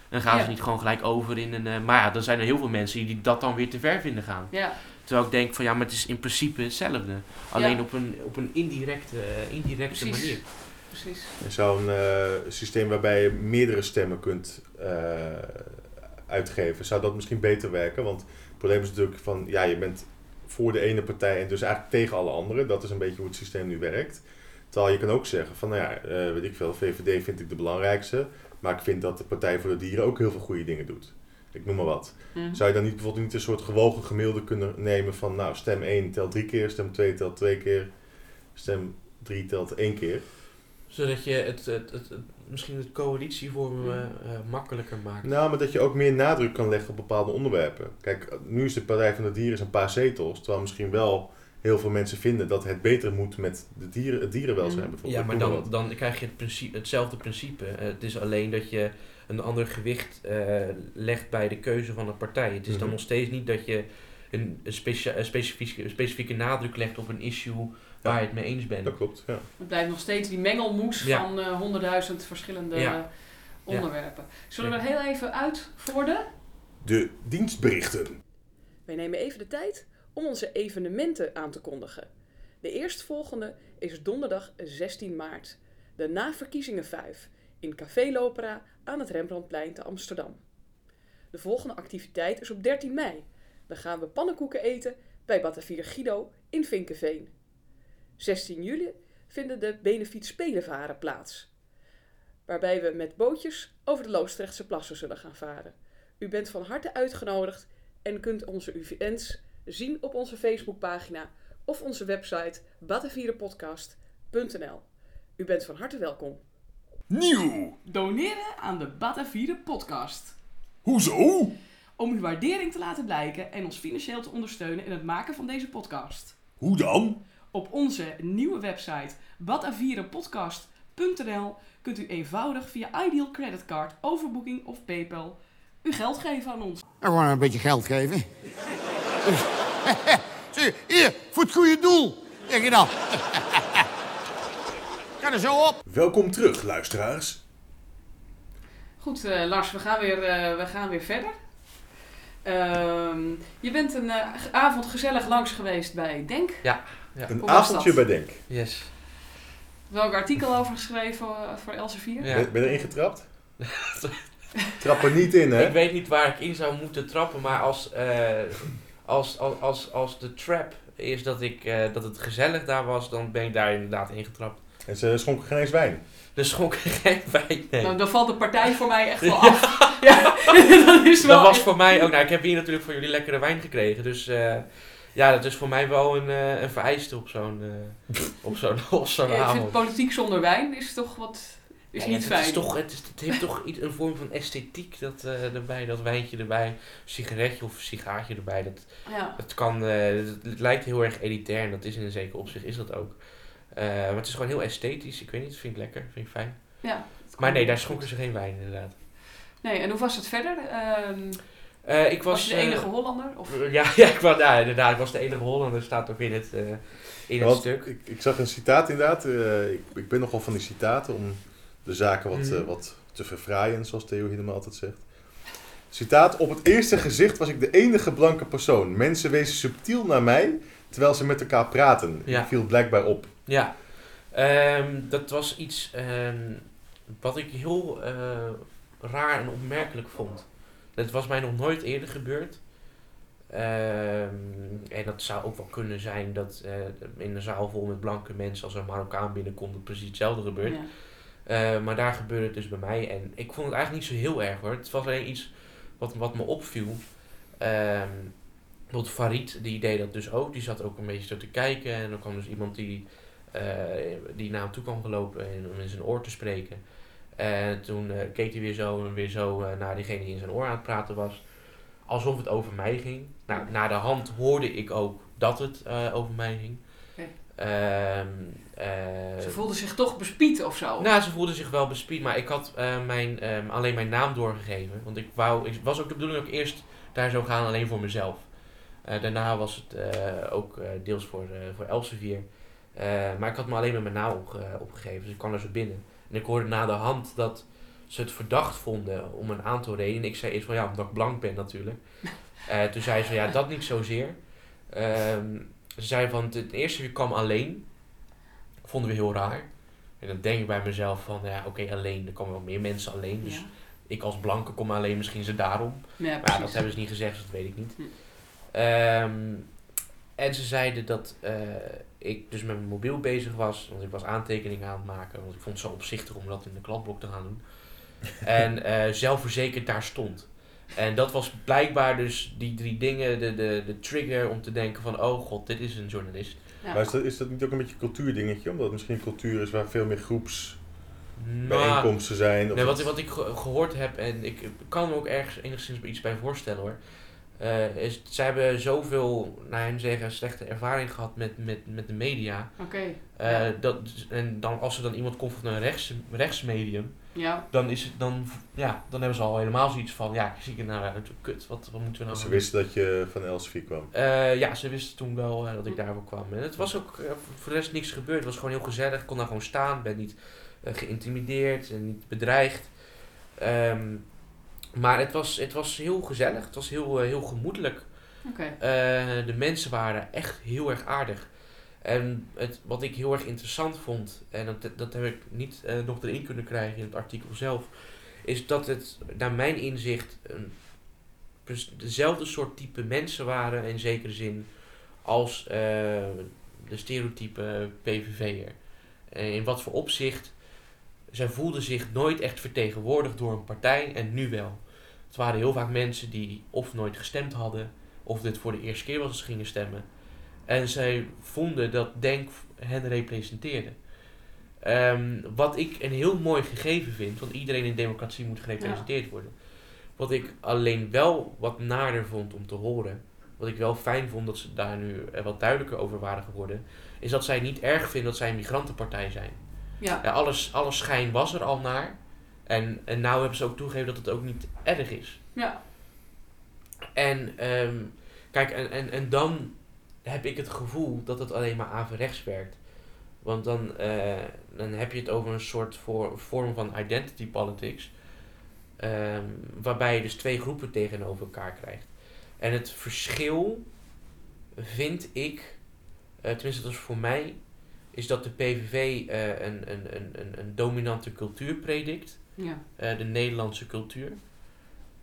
En gaan Ja. ze niet gewoon gelijk over in een... eh, maar ja, dan zijn er heel veel mensen die dat dan weer te ver vinden gaan. Ja, Terwijl ik denk van ja, maar het is in principe hetzelfde. Alleen Ja. op een, op een indirecte, indirecte Precies. manier. precies. Zo'n eh, systeem waarbij je meerdere stemmen kunt eh, uitgeven, zou dat misschien beter werken? Want het probleem is natuurlijk van, ja, je bent voor de ene partij en dus eigenlijk tegen alle anderen. Dat is een beetje hoe het systeem nu werkt. Terwijl je kan ook zeggen van, nou ja, eh, weet ik veel, VVD vind ik de belangrijkste. Maar ik vind dat de Partij voor de Dieren ook heel veel goede dingen doet. Ik noem maar wat. Hm. Zou je dan niet bijvoorbeeld niet een soort gewogen gemiddelde kunnen nemen van, nou, stem 1 telt drie keer, stem 2 telt twee keer, stem 3 telt één keer. Zodat je het, het, het, het- misschien het coalitievormen eh, eh, makkelijker maakt. Nou, maar dat je ook meer nadruk kan leggen op bepaalde onderwerpen. Kijk, nu is de Partij van de Dieren is een paar zetels, terwijl misschien wel heel veel mensen vinden dat het beter moet met de dieren, het dierenwelzijn Mhm. bijvoorbeeld. Ja, maar dan, dan krijg je het principe, hetzelfde principe. Eh, het is alleen dat je een ander gewicht eh, legt bij de keuze van een partij. Het is dan Mhm. nog steeds niet dat je een, een, specia- een specifieke, een specifieke nadruk legt op een issue waar je het mee eens bent. Dat klopt, ja. Het blijft nog steeds die mengelmoes Ja. van eh, honderdduizend verschillende Ja. onderwerpen. Zullen we er heel even uit voor de... De dienstberichten. Wij nemen even de tijd om onze evenementen aan te kondigen. De eerstvolgende is donderdag 16 maart, de naverkiezingen 5, in Café Lopera aan het Rembrandtplein te Amsterdam. De volgende activiteit is op 13 mei. Dan gaan we pannenkoeken eten bij Batavier Guido in Vinkenveen. 16 juli vinden de Benefiet Spelenvaren plaats, waarbij we met bootjes over de Loostrechtse plassen zullen gaan varen. U bent van harte uitgenodigd en kunt onze events zien op onze Facebookpagina of onze website batavierenpodcast.nl. U bent van harte welkom. Nieuw! Doneren aan de Batavieren podcast. Hoezo? Om uw waardering te laten blijken en ons financieel te ondersteunen in het maken van deze podcast. Hoe dan? Op onze nieuwe website batavierenpodcast.nl kunt u eenvoudig via Ideal Creditcard, overboeking of PayPal uw geld geven aan ons. Gewoon een beetje geld geven. Zie, hier, voor het goede doel. Zeg je dan. Er zo op. Welkom terug, luisteraars. Goed, eh, Lars, we gaan weer, eh, we gaan weer verder. Ehm, je bent een eh, avond gezellig langs geweest bij Denk. Een Hoe was avondje dat? bij Denk. Yes. Welk artikel over geschreven voor Elsevier? Ja. Ben, ben je erin getrapt? Trap er niet in, hè? Ik weet niet waar ik in zou moeten trappen, maar als, eh, als, als, als, als de trap is dat, ik, eh, dat het gezellig daar was, dan ben ik daar inderdaad ingetrapt. En ze schonken geen eens wijn. Dus schonk ik geen wijn. Nee. Nou, dan valt de partij voor mij echt wel af. Ja, dat is wel dat was echt- voor mij ook. Nou, ik heb hier natuurlijk van jullie lekkere wijn gekregen. Dus eh, ja, dat is voor mij wel een, eh, een vereiste op zo'n eh, op zo'n op zo'n Ja, ik vind avond. politiek zonder wijn is toch wat... Is Ja, niet het, fijn. Het, is toch, het, is, het heeft toch iets, een vorm van esthetiek dat, eh, erbij, dat wijntje erbij, sigaretje of sigaartje erbij. Dat, Ja. het, kan, eh, het, het lijkt heel erg elitair en dat is in een zeker opzicht is dat ook. Eh, maar het is gewoon heel esthetisch. Ik weet niet, vind ik lekker, vind ik fijn. ja Maar nee, daar schonken ze geen wijn inderdaad. Nee, en hoe was het verder? Ehm, Eh, ik was, was, je de eh, enige Hollander? Of? Ja, ja, ik was, ja, inderdaad. Ik was de enige Hollander, staat ook in het, eh, in het stuk. ik, ik zag een citaat inderdaad. eh, ik, ik ben nogal van die citaten om de zaken wat, Mhm. wat te verfraaien, zoals Theo Hiedema altijd zegt. Citaat, op het eerste gezicht was ik de enige blanke persoon. Mensen wezen subtiel naar mij, terwijl ze met elkaar praten. Ja. Ik viel blijkbaar op. Ja, Ehm, dat was iets ehm, wat ik heel eh, raar en opmerkelijk vond. Dat was mij nog nooit eerder gebeurd. Ehm, en dat zou ook wel kunnen zijn dat eh, in een zaal vol met blanke mensen, als er een Marokkaan binnenkomt, dat precies hetzelfde gebeurt. Ja. Eh, maar daar gebeurde het dus bij mij. En ik vond het eigenlijk niet zo heel erg hoor. Het was alleen iets wat, wat me opviel. Bijvoorbeeld Farid, die deed dat dus ook. Die zat ook een beetje zo te kijken. En dan kwam dus iemand die, die naar hem toe kwam gelopen en om in zijn oor te spreken. En toen eh, keek hij weer zo en weer zo eh, naar diegene die in zijn oor aan het praten was. Alsof het over mij ging. Nou, naar de hand hoorde ik ook dat het eh, over mij ging. Ehm, eh, Ze voelde zich toch bespied of zo. nou, ze voelde zich wel bespied, maar ik had eh, mijn, ehm, alleen mijn naam doorgegeven. Want ik wou, ik was ook de bedoeling dat ik eerst daar zou gaan alleen voor mezelf. Eh, daarna was het eh, ook eh, deels voor, eh voor Elsevier. Eh, maar ik had me alleen met mijn naam opge- opgegeven, dus ik kwam er zo binnen. En ik hoorde na de hand dat ze het verdacht vonden om een aantal redenen. Ik zei eerst van ja, omdat ik blank ben natuurlijk. Eh, toen zei ze ja, dat niet zozeer. Ehm, ze zei van het eerste uur kwam alleen. Vonden we heel raar. En dan denk ik bij mezelf van ja, oké, alleen. Er komen wel meer mensen alleen. Dus Ja. ik als blanke kom alleen, misschien ze daarom. Ja, Maar ja, dat hebben ze niet gezegd, dus dat weet ik niet. Hm. Ehm, en ze zeiden dat eh, ik dus met mijn mobiel bezig was, want ik was aantekeningen aan het maken, want ik vond het zo opzichtig om dat in de kladblok te gaan doen. en eh, zelfverzekerd daar stond. En dat was blijkbaar dus die drie dingen, de, de, de trigger om te denken van, oh god, dit is een journalist. Ja. Maar is dat, is dat niet ook een beetje een cultuurdingetje? Omdat het misschien een cultuur is waar veel meer Nou, groepsbijeenkomsten zijn? Of Nee, wat, wat ik ge- gehoord heb, en ik kan me ook ergens enigszins iets bij voorstellen hoor. Eh, is, zij hebben zoveel, naar hen zeggen, slechte ervaring gehad met, met, met de media. Oké. Eh, Ja. dat, en dan, als er dan iemand komt van een rechts, rechtsmedium, Ja. dan, is het, dan, ja, dan hebben ze al helemaal zoiets van, ja, zie ik er nou uit, kut, wat, wat moeten we nou Ze wisten dat je van Elsevier kwam. eh, ja, ze wisten toen wel eh, dat ik daar wel kwam. En het was ook voor de rest niks gebeurd. Het was gewoon heel gezellig. Ik kon daar gewoon staan. Ben niet geïntimideerd en niet bedreigd. Ehm, maar het was, het was heel gezellig. Het was heel, eh, heel gemoedelijk. Eh, de mensen waren echt heel erg aardig. En het, wat ik heel erg interessant vond, en dat, dat heb ik niet eh, nog erin kunnen krijgen in het artikel zelf, is dat het naar mijn inzicht dezelfde soort type mensen waren in zekere zin als de stereotype PVV'er. In wat voor opzicht, zij voelden zich nooit echt vertegenwoordigd door een partij en nu wel. Het waren heel vaak mensen die of nooit gestemd hadden, of dit voor de eerste keer was dat ze gingen stemmen. En zij vonden dat Denk hen representeerde. Ehm, wat ik een heel mooi gegeven vind, want iedereen in democratie moet gerepresenteerd worden. Wat ik alleen wel wat nader vond om te horen, wat ik wel fijn vond dat ze daar nu eh, wat duidelijker over waren geworden, is dat zij niet erg vinden dat zij een migrantenpartij zijn. Ja. Ja, alles, alle schijn was er al naar. En, en nou hebben ze ook toegegeven dat het ook niet erg is. Ja. En ehm, kijk, en, en, en dan heb ik het gevoel dat het alleen maar averechts werkt. Want dan, eh, dan heb je het over een soort voor, vorm van identity politics. ehm, waarbij je dus twee groepen tegenover elkaar krijgt. En het verschil vind ik, eh, tenminste dat is voor mij, is dat de PVV eh, een, een, een, een, een dominante cultuur predikt. Ja. eh, de Nederlandse cultuur.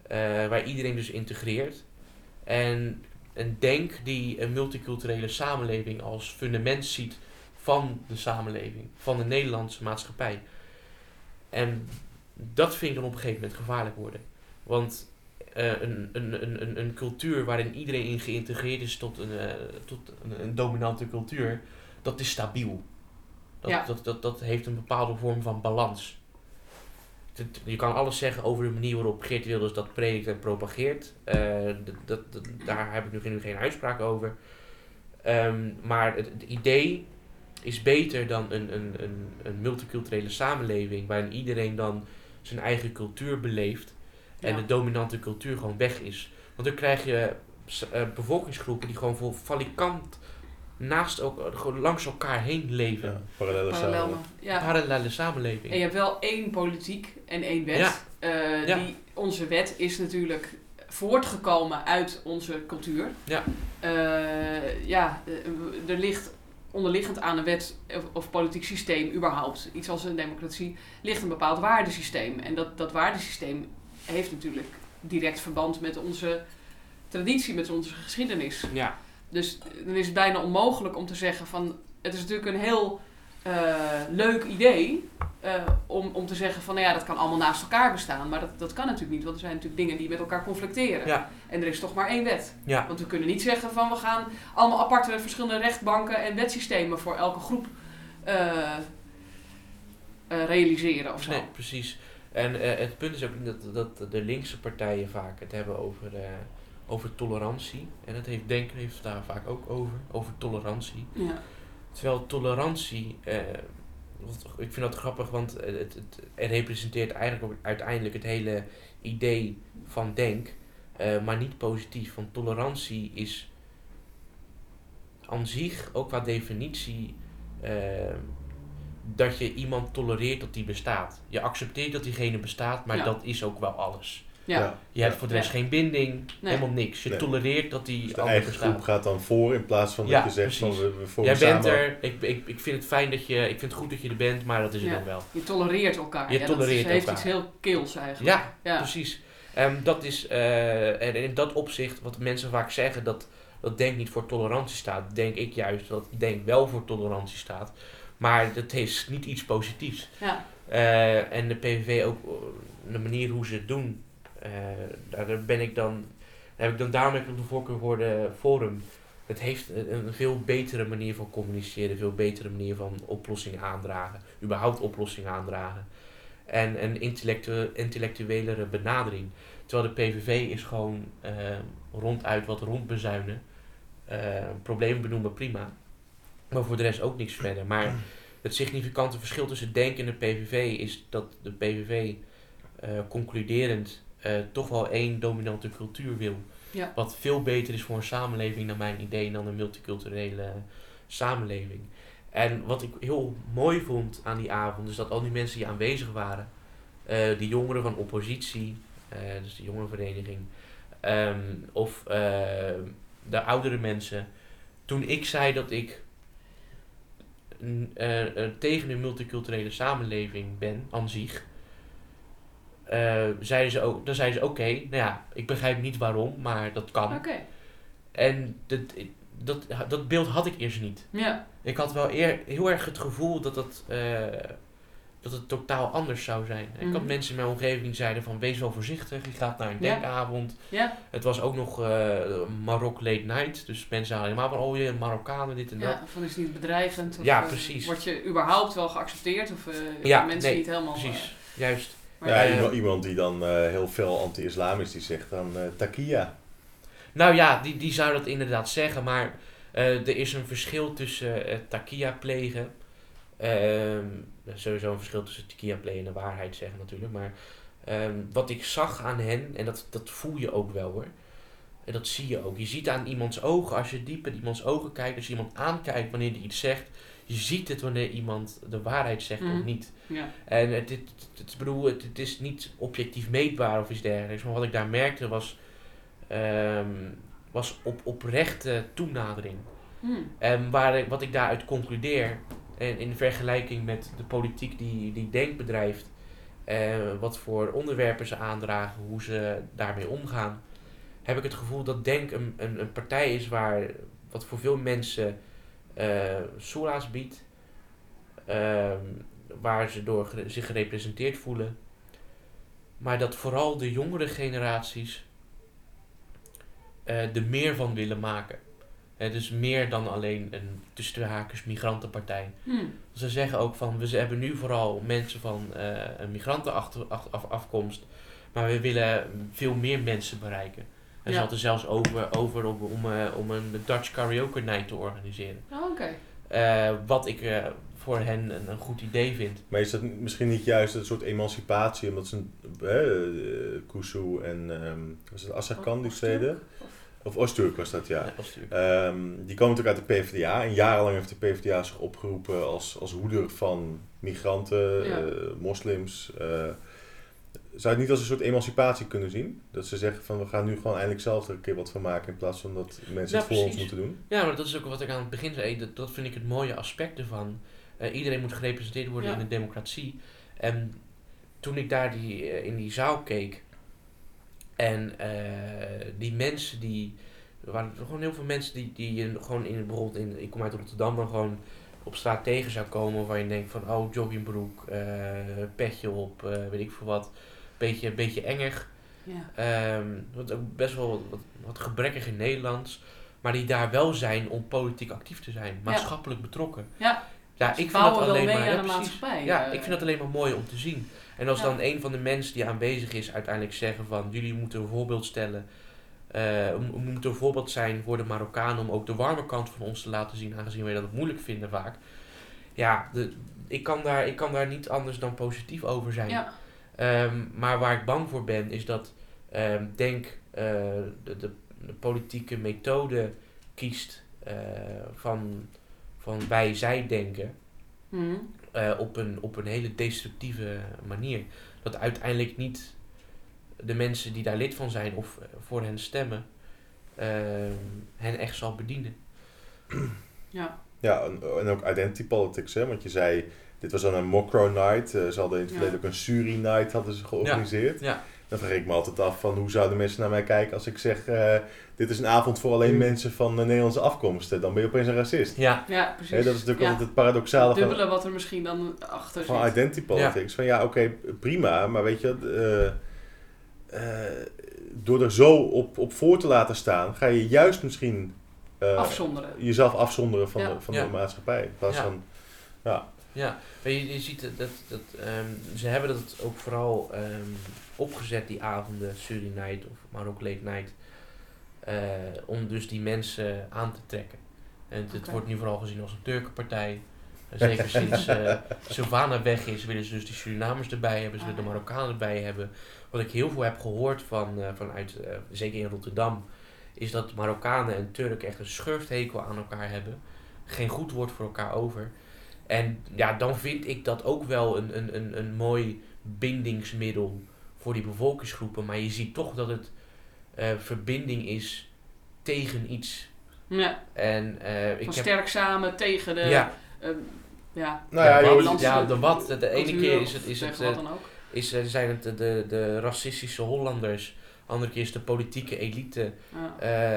eh, waar iedereen dus integreert. En een denk die een multiculturele samenleving als fundament ziet van de samenleving, van de Nederlandse maatschappij. En dat vind ik dan op een gegeven moment gevaarlijk worden. Want eh, een, een, een, een, een cultuur waarin iedereen in geïntegreerd is tot een, tot een, een dominante cultuur, dat is stabiel. Dat, Ja. dat, dat, dat heeft een bepaalde vorm van balans. Je kan alles zeggen over de manier waarop Geert Wilders dat predikt en propageert. Eh, dat, daar heb ik nu geen, geen uitspraak over. Ehm, maar het, het idee is beter dan een, een, een, een multiculturele samenleving waarin iedereen dan zijn eigen cultuur beleeft en Ja. de dominante cultuur gewoon weg is. Want dan krijg je eh, bevolkingsgroepen die gewoon voor valikant naast ook gewoon langs elkaar heen leven. Ja, parallele Parallel. samenleving. Ja. Parallele samenleving. En je hebt wel één politiek en één wet. Ja. Eh, Ja. die, onze wet is natuurlijk voortgekomen uit onze cultuur. Ja. Eh, ja, eh, er ligt onderliggend aan een wet of, of politiek systeem überhaupt, iets als een democratie, ligt een bepaald waardesysteem. En dat, dat waardesysteem heeft natuurlijk direct verband met onze traditie, met onze geschiedenis. Ja. Dus dan is het bijna onmogelijk om te zeggen van... Het is natuurlijk een heel eh, leuk idee eh, om, om te zeggen van... Nou ja, dat kan allemaal naast elkaar bestaan. Maar dat, dat kan natuurlijk niet, want er zijn natuurlijk dingen die met elkaar conflicteren. Ja. En er is toch maar één wet. Ja. Want we kunnen niet zeggen van we gaan allemaal aparte verschillende rechtbanken en wetsystemen voor elke groep eh, realiseren of zo. Nee, precies. En het punt is ook dat, dat de linkse partijen vaak het hebben over, over tolerantie. En dat heeft Denken heeft het daar vaak ook over, over tolerantie. Ja. Terwijl tolerantie, eh, wat- ik vind dat grappig, want het, het, het representeert eigenlijk uiteindelijk het hele idee van denk, eh, maar niet positief. Want tolerantie is aan zich, ook qua definitie, eh, dat je iemand tolereert dat die bestaat. Je accepteert dat diegene bestaat, maar Ja. dat is ook wel alles. Ja. Ja. Je hebt voor de rest Ja. geen binding, Nee. helemaal niks. Je Nee. tolereert dat die Dus de eigen groep gaat dan voor in plaats van Ja, dat je zegt van we, we Jij bent samen... er, ik, ik, ik vind het fijn dat je, ik vind het goed dat je er bent, maar dat is het dan wel. Je tolereert elkaar. Je ja, tolereert dat is, heeft elkaar. iets heel keels eigenlijk. Ja, Ja. precies. Ehm, dat is, eh, en in dat opzicht, wat mensen vaak zeggen, dat, dat Denk niet voor tolerantie staat, denk ik juist dat Denk wel voor tolerantie staat. Maar dat is niet iets positiefs. Ja. Eh, en de PVV ook, eh, de manier hoe ze het doen, daar daar ben ik dan, heb ik dan daarom heb ik de voorkeur voor de Forum. Het heeft een, veel betere manier van communiceren, een veel betere manier van oplossingen aandragen, überhaupt oplossingen aandragen. En een intellectu intellectuelere benadering. Terwijl de PVV is gewoon eh, ronduit wat rondbezuinen. Eh problemen benoemen, prima. Maar voor de rest ook niks verder. Maar het significante verschil tussen Denk en de PVV is dat de PVV eh, concluderend eh, toch wel één dominante cultuur wil. Ja. Wat veel beter is voor een samenleving, naar mijn idee, dan een multiculturele samenleving. En wat ik heel mooi vond aan die avond, is dat al die mensen die aanwezig waren, eh die jongeren van oppositie, eh, dus de jongerenvereniging, ehm, of de oudere mensen, toen ik zei dat ik tegen een multiculturele samenleving ben, aan zich, eh, zeiden ze ook, dan zeiden ze oké, nou ja, ik begrijp niet waarom, maar dat kan. Oké. En dat, dat, dat beeld had ik eerst niet. Ja. Ik had wel eer, heel erg het gevoel dat het, eh, dat het totaal anders zou zijn. Ik had Mhm. mensen in mijn omgeving die zeiden van wees wel voorzichtig, je gaat naar een denkavond. Ja. Het was ook nog eh Marok late night, dus mensen hadden helemaal van oh je Marokkanen dit en dat. ja. Van is het niet bedreigend? Of, Ja, precies. Word je überhaupt wel geaccepteerd? Of Ja, mensen nee, niet helemaal... Precies, juist. Maar Ja, Eh, iemand, iemand die dan eh, heel veel anti-islam is, die zegt dan eh takia. Nou ja, die, die zou dat inderdaad zeggen, maar eh, er is een verschil tussen eh takia plegen. ehm, sowieso een verschil tussen takia plegen en de waarheid zeggen natuurlijk. Maar ehm, wat ik zag aan hen, en dat, dat voel je ook wel hoor. En dat zie je ook. Je ziet aan iemands ogen, als je diep in iemands ogen kijkt, als je iemand aankijkt wanneer hij iets zegt. Je ziet het wanneer iemand de waarheid zegt of niet. ja. En het, het, bedoel, het, het is niet objectief meetbaar of iets dergelijks. Maar wat ik daar merkte was. ehm, was op oprechte toenadering. Hmm. En waar, wat ik daaruit concludeer, en in vergelijking met de politiek die, die Denk bedrijft, eh, wat voor onderwerpen ze aandragen, hoe ze daarmee omgaan, heb ik het gevoel dat Denk een, een, een partij is waar, wat voor veel mensen eh soelaas biedt, ehm, waar ze door zich gerepresenteerd voelen, maar dat vooral de jongere generaties eh er meer van willen maken. Het is meer dan alleen een tussen de migrantenpartij. Hmm. Ze zeggen ook van, we hebben nu vooral mensen van eh, een migrantenafkomst, maar we willen veel meer mensen bereiken. En ze hadden zelfs over, over om, om, eh, om een Dutch karaoke night te organiseren. Oh, Oké. Eh, wat ik eh, voor hen een, een goed idee vind. Maar is dat misschien niet juist een soort emancipatie, omdat ze een uh, Kusu en ehm was het Assakan die steden? Of Osturk was dat, ja. Ehm, die komen natuurlijk uit de PvdA. En jarenlang heeft de PvdA zich opgeroepen als, als hoeder van migranten, Ja. eh, moslims. Zou je het niet als een soort emancipatie kunnen zien? Dat ze zeggen van we gaan nu gewoon eindelijk zelf er een keer wat van maken in plaats van dat mensen Ja, het voor ons moeten doen. Ja, maar dat is ook wat ik aan het begin zei. Dat, dat vind ik het mooie aspect ervan. Eh, iedereen moet gerepresenteerd worden Ja. in de democratie. En toen ik daar die, eh, in die zaal keek. En eh, die mensen die. Er waren gewoon heel veel mensen die, die je gewoon in bijvoorbeeld in. Ik kom uit Rotterdam, dan gewoon op straat tegen zou komen. Waar je denkt van oh, joggingbroek, eh, petje op, eh, weet ik veel wat. Beetje, beetje engig. Ja. Ehm, wat ook best wel wat, wat, wat gebrekkig in Nederlands. Maar die daar wel zijn om politiek actief te zijn. Maatschappelijk betrokken. Ja. Ja, ik vind dat alleen maar... ja, precies. Ja, eh. ik vind dat alleen maar mooi om te zien. En als Ja. dan een van de mensen die aanwezig is uiteindelijk zeggen van... Jullie moeten een voorbeeld stellen. we moeten een voorbeeld zijn voor de Marokkanen om ook de warme kant van ons te laten zien. Aangezien wij dat moeilijk vinden vaak. Ja, de, ik, kan daar, ik kan daar niet anders dan positief over zijn. Ja. Ehm, maar waar ik bang voor ben, is dat ehm, Denk eh, de, de, de politieke methode kiest eh, van, van wij-zij denken Hmm. eh, op, een, op een hele destructieve manier. Dat uiteindelijk niet de mensen die daar lid van zijn of voor hen stemmen, ehm, hen echt zal bedienen. Ja. Ja, en, en ook identity politics, hè? Want je zei, dit was dan een Mokro night. eh, ze hadden in het Ja. verleden ook een Suri night hadden ze georganiseerd. Ja. Dan vraag ik me altijd af van hoe zouden mensen naar mij kijken als ik zeg, eh, dit is een avond voor alleen Hmm. mensen van eh, Nederlandse afkomst. Eh, Dan ben je opeens een racist. Ja, Ja, precies. Hè, dat is natuurlijk ja. altijd het paradoxale Het van, dubbele wat er misschien dan achter van zit. identity politics. Van ja, oké, prima, maar weet je, eh, eh, door er zo op, op voor te laten staan, ga je juist misschien eh, Afzonderen. jezelf afzonderen van, Ja. de, van Ja. de maatschappij. In plaats Ja. van, ja, Ja, je, je ziet dat, dat, ehm, ze hebben dat ook vooral ehm, opgezet, die avonden, Surrey Night of maar ook Late Night, eh, om dus die mensen aan te trekken. En het, wordt nu vooral gezien als een Turkenpartij. En zeker sinds eh Sylvana weg is, willen ze dus die Surinamers erbij hebben, ze willen de Ah. Marokkanen erbij hebben. Wat ik heel veel heb gehoord van, eh, vanuit, zeker in Rotterdam, is dat Marokkanen en Turken echt een schurfthekel aan elkaar hebben. Geen goed woord voor elkaar over. En ja, dan vind ik dat ook wel een, een, een, een mooi bindingsmiddel voor die bevolkingsgroepen. Maar je ziet toch dat het eh, verbinding is tegen iets. Ja, En eh, ik van heb... sterk samen tegen de... ja, ehm, ja, nou ja, ja, je wat, ja, de wat. De, de ene keer is het, is het, eh, is, eh, zijn het de, de, de racistische Hollanders. Andere keer is de politieke elite. Ja.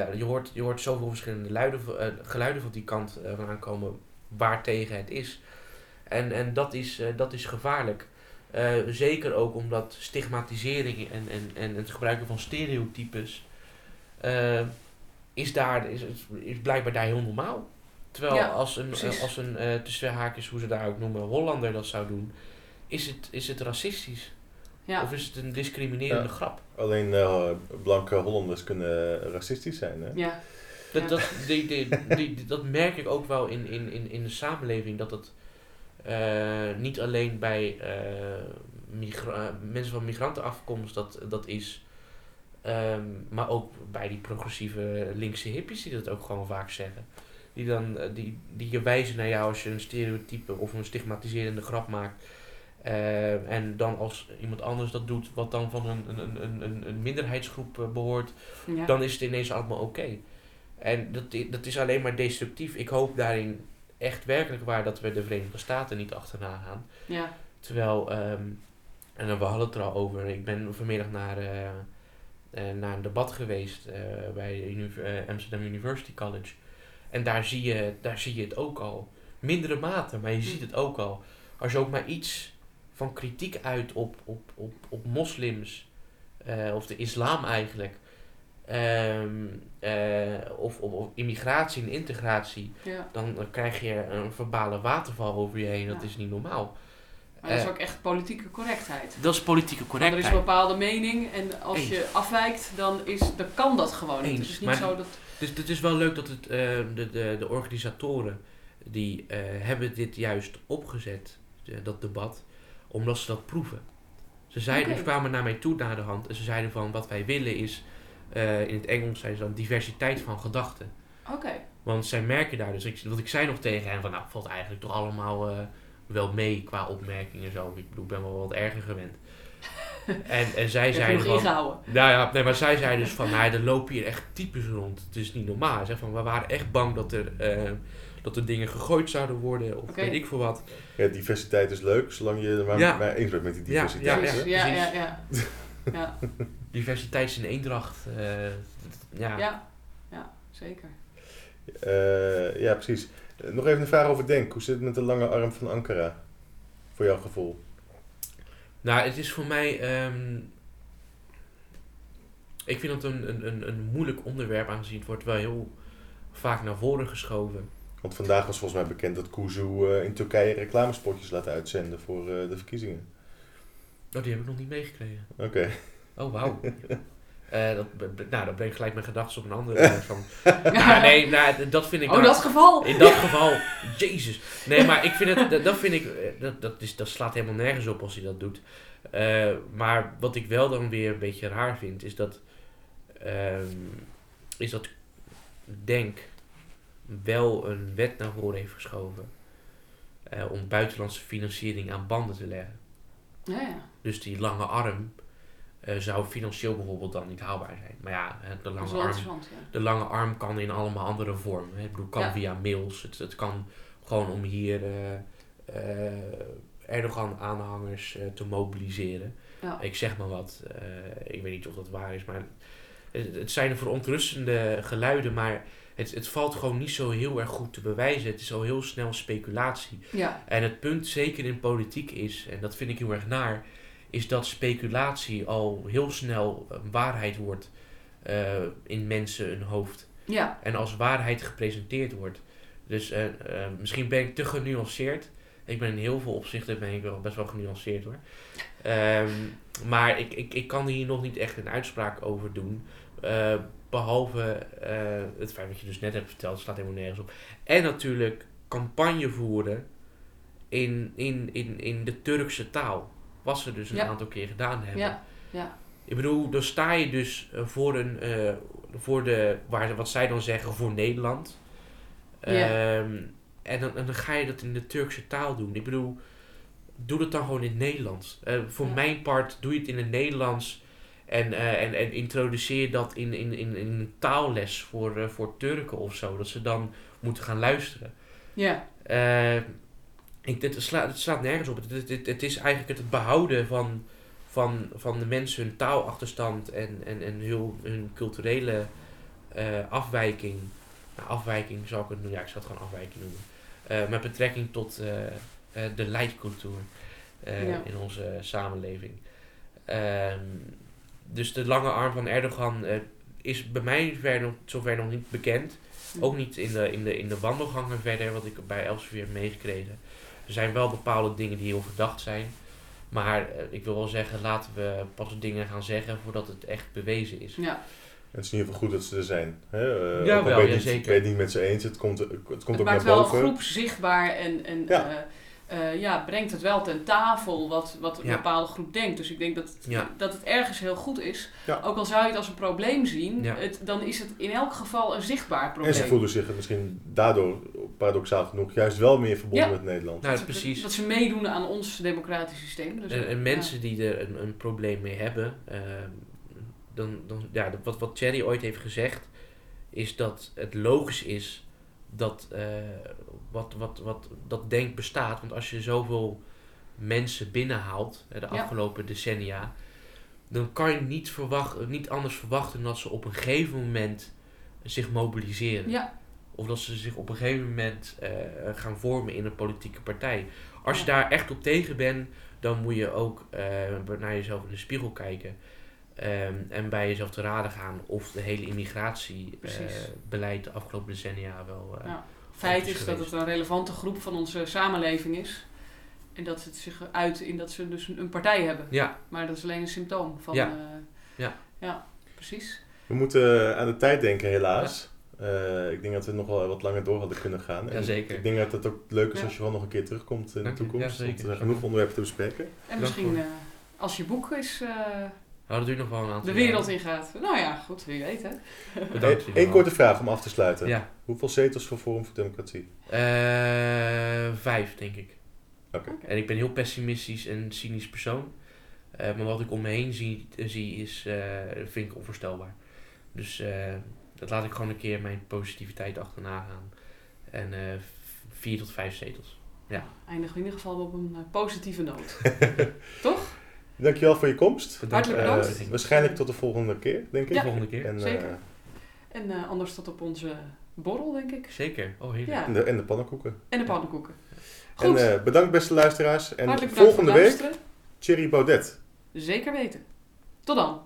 Eh, je, hoort, je hoort zoveel verschillende luiden, van- eh, geluiden van die kant eh, vandaan komen waartegen het is. En, en dat, is, eh, dat is gevaarlijk. Eh, zeker ook omdat stigmatisering en, en, en het gebruiken van stereotypes eh, is, daar, is, is blijkbaar daar heel normaal. Terwijl Ja, als een, precies. als een eh tussen haakjes, hoe ze daar ook noemen, Hollander dat zou doen, is het, is het racistisch? Ja. Of is het een discriminerende Ja. grap? alleen eh, blanke Hollanders kunnen racistisch zijn. Hè? ja. Dat, dat, die, die, die, dat merk ik ook wel in, in, in, in de samenleving. Dat het eh, niet alleen bij eh, mensen van migrantenafkomst dat, dat is. ehm, maar ook bij die progressieve linkse hippies die dat ook gewoon vaak zeggen. Die, dan, eh, die, die je wijzen naar jou als je een stereotype of een stigmatiserende grap maakt. En dan als iemand anders dat doet, wat dan van een, een, een, een, een minderheidsgroep eh, behoort, Ja. dan is het ineens allemaal oké. En dat, dat is alleen maar destructief. Ik hoop daarin echt werkelijk waar dat we de Verenigde Staten niet achterna gaan. ja. Terwijl, ehm, en dan we hadden het er al over, ik ben vanmiddag naar, eh, eh, naar een debat geweest eh, bij Amsterdam University College. En daar zie, je, daar zie je het ook al. Mindere mate, maar je ziet het ook al. Als je ook maar iets van kritiek uit op, op, op, op moslims, of de islam eigenlijk, ehm, eh, of, of, of immigratie en integratie, ja. dan krijg je een verbale waterval over je heen. Dat Ja. is niet normaal. Maar dat is Eh, ook echt politieke correctheid. Dat is politieke Want er is correctheid. een bepaalde mening en als Eens. je afwijkt, dan, is, dan kan dat gewoon niet. Het is niet maar- zo dat... Dus het is wel leuk dat het, eh, de, de, de organisatoren die eh, hebben dit juist opgezet, dat debat, omdat ze dat proeven. Ze zeiden, Oké. ze kwamen naar mij toe na de hand en ze zeiden van wat wij willen is, eh, in het Engels zijn ze dan diversiteit van gedachten. Oké. Want zij merken daar dus, ik, want ik zei nog tegen hen van nou valt eigenlijk toch allemaal eh, wel mee qua opmerkingen en zo. Ik bedoel, ik ben wel wat erger gewend. en, en zij zeiden nog van, ingehouden. nou ja, nee, maar zij zei dus van, nou, er lopen hier echt types rond. Het is niet normaal. Ze zei van, we waren echt bang dat er, eh, dat er dingen gegooid zouden worden of weet ik veel wat. Ja, diversiteit is leuk, zolang je er maar, Ja. maar eens bent met die Ja, diversiteit. ja. Ja, ja, precies. ja. Ja, Diversiteit is een eendracht. eh, ja. ja. Ja, zeker. Eh, ja, precies. Nog even een vraag over Denk. Hoe zit het met de lange arm van Ankara? Voor jouw gevoel. Nou, het is voor mij... ehm, ik vind het een, een, een, een moeilijk onderwerp aangezien het wordt wel heel vaak naar voren geschoven. Want vandaag was volgens mij bekend dat Kuzu eh, in Turkije reclamespotjes laat uitzenden voor eh, de verkiezingen. Oh, die heb ik nog niet meegekregen. Oké. Oh, wauw. Eh, dat, nou, dat brengt gelijk mijn gedachten op een andere. van, nou, nee, nou, dat vind ik... Oh, nou- dat geval! In dat geval, Jezus. Nee, maar ik vind het, dat, dat vind ik, eh, dat, dat, is, dat slaat helemaal nergens op als hij dat doet. Eh, maar wat ik wel dan weer een beetje raar vind, is dat, ehm, is dat Denk wel een wet naar voren heeft geschoven eh, om buitenlandse financiering aan banden te leggen. Ja, ja. Dus die lange arm eh, zou financieel bijvoorbeeld dan niet haalbaar zijn. Maar ja, de lange arm ja. de lange arm kan in allemaal andere vormen. hè. Ik bedoel, kan Ja. via mails. Het, het kan gewoon om hier eh, eh, Erdogan-aanhangers eh, te mobiliseren. Ja. Ik zeg maar wat. ik weet niet of dat waar is, maar het, het zijn verontrustende geluiden. Maar het, het valt gewoon niet zo heel erg goed te bewijzen. Het is al heel snel speculatie. Ja, En het punt, zeker in politiek, is, en dat vind ik heel erg naar, is dat speculatie al heel snel een waarheid wordt eh, in mensen hun hoofd. ja. En als waarheid gepresenteerd wordt. Dus eh, eh, misschien ben ik te genuanceerd. Ik ben in heel veel opzichten ben ik wel best wel genuanceerd hoor. Ehm, maar ik, ik, ik kan hier nog niet echt een uitspraak over doen. Eh, behalve eh, het feit wat je dus net hebt verteld, slaat helemaal nergens op. En natuurlijk campagne voeren in, in, in, in de Turkse taal. Wat ze dus een Ja. aantal keer gedaan hebben. Ja, ja. Ik bedoel, dan sta je dus eh, voor een, eh, voor de, waar, wat zij dan zeggen, voor Nederland. Ja. Ehm, en, dan, en dan ga je dat in de Turkse taal doen. Ik bedoel, doe dat dan gewoon in het Nederlands. Eh, voor Ja. mijn part, doe je het in het Nederlands. En, en, en introduceer dat in, in, in, in een taalles voor, voor Turken of zo. Dat ze dan moeten gaan luisteren. Ja, Eh, ik, dit slaat, het slaat nergens op. Het, het, het, is eigenlijk het, behouden van, van, van de mensen hun taalachterstand en, en, en heel, hun culturele eh, afwijking. Nou, afwijking zou ik het noemen. Ja, ik zou het gewoon afwijking noemen. Eh, met betrekking tot eh, de leidcultuur Ja. in onze samenleving. Ehm, dus de lange arm van Erdogan is bij mij ver nog, zover nog niet bekend. Ook niet in de, in de, in de wandelgangen verder, wat ik bij Elsevier heb meegekregen. Er zijn wel bepaalde dingen die heel verdacht zijn. Maar eh, ik wil wel zeggen, laten we pas dingen gaan zeggen voordat het echt bewezen is. ja. Het is in ieder geval goed dat ze er zijn. Hè? Uh, Ja, wel, ben je ja, niet- zeker. ben het niet met ze eens, het komt, het komt Het ook naar maakt wel een boven. groep zichtbaar en, en Ja. eh, eh, ja, brengt het wel ten tafel wat, wat een Ja. bepaalde groep denkt. Dus ik denk dat, Ja. dat het ergens heel goed is. Ja. Ook al zou je het als een probleem zien, Ja. het, dan is het in elk geval een zichtbaar probleem. En ze voelen zich misschien daardoor, paradoxaal genoeg, juist wel meer verbonden Ja. met Nederland. Nou, dat, ze- precies. dat ze meedoen aan ons democratisch systeem. Dus, En, en ja. mensen die er een, een probleem mee hebben, ehm, dan, dan, ja, wat, wat Thierry ooit heeft gezegd, is dat het logisch is dat eh, wat, wat, wat dat denk bestaat. Want als je zoveel mensen binnenhaalt hè, de Ja. afgelopen decennia, dan kan je niet, verwachten, niet anders verwachten dan dat ze op een gegeven moment zich mobiliseren. Ja, Of dat ze zich op een gegeven moment eh, gaan vormen in een politieke partij. Als je daar echt op tegen bent, dan moet je ook eh, naar jezelf in de spiegel kijken. ehm, en bij jezelf te raden gaan of de hele immigratiebeleid de afgelopen decennia wel. Ja. Feit is dat het een relevante groep van onze samenleving is. En dat het zich uit in dat ze dus een, een partij hebben. ja, Maar dat is alleen een symptoom van... Ja. eh, Ja. ja, precies. We moeten aan de tijd denken, helaas. Eh, ik denk dat we nog wel wat langer door hadden kunnen gaan. En Jazeker. Ik denk dat het ook leuk is Ja. als je gewoon nog een keer terugkomt in Dank de toekomst. Zijn genoeg onderwerpen te bespreken. En Dank misschien eh, als je boek is, eh, nou, dat duurt nog wel een aantal de wereld jaren. ingaat. Nou ja, goed, wie weet hè. Bedankt. Eén korte vraag om af te sluiten. Ja, Hoeveel zetels voor Forum voor Democratie? Eh, vijf denk ik. Oké. En ik ben een heel pessimistisch en cynisch persoon. Eh, maar wat ik om me heen zie, zie is, eh, vind ik onvoorstelbaar. Dus eh, dat laat ik gewoon een keer mijn positiviteit achterna gaan. En eh, vier tot vijf zetels. Ja. Eindigen we in ieder geval op een positieve noot. Toch? Dankjewel voor je komst. Bedankt. Hartelijk Eh, bedankt. waarschijnlijk tot de volgende keer, denk ik. De volgende keer. En, eh, Zeker. En eh, anders tot op onze borrel, denk ik. Zeker. Oh, heel Ja. en, de, en de pannenkoeken. En de pannenkoeken. Goed, En eh, bedankt beste luisteraars. En volgende week. Thierry Baudet. Zeker weten. Tot dan.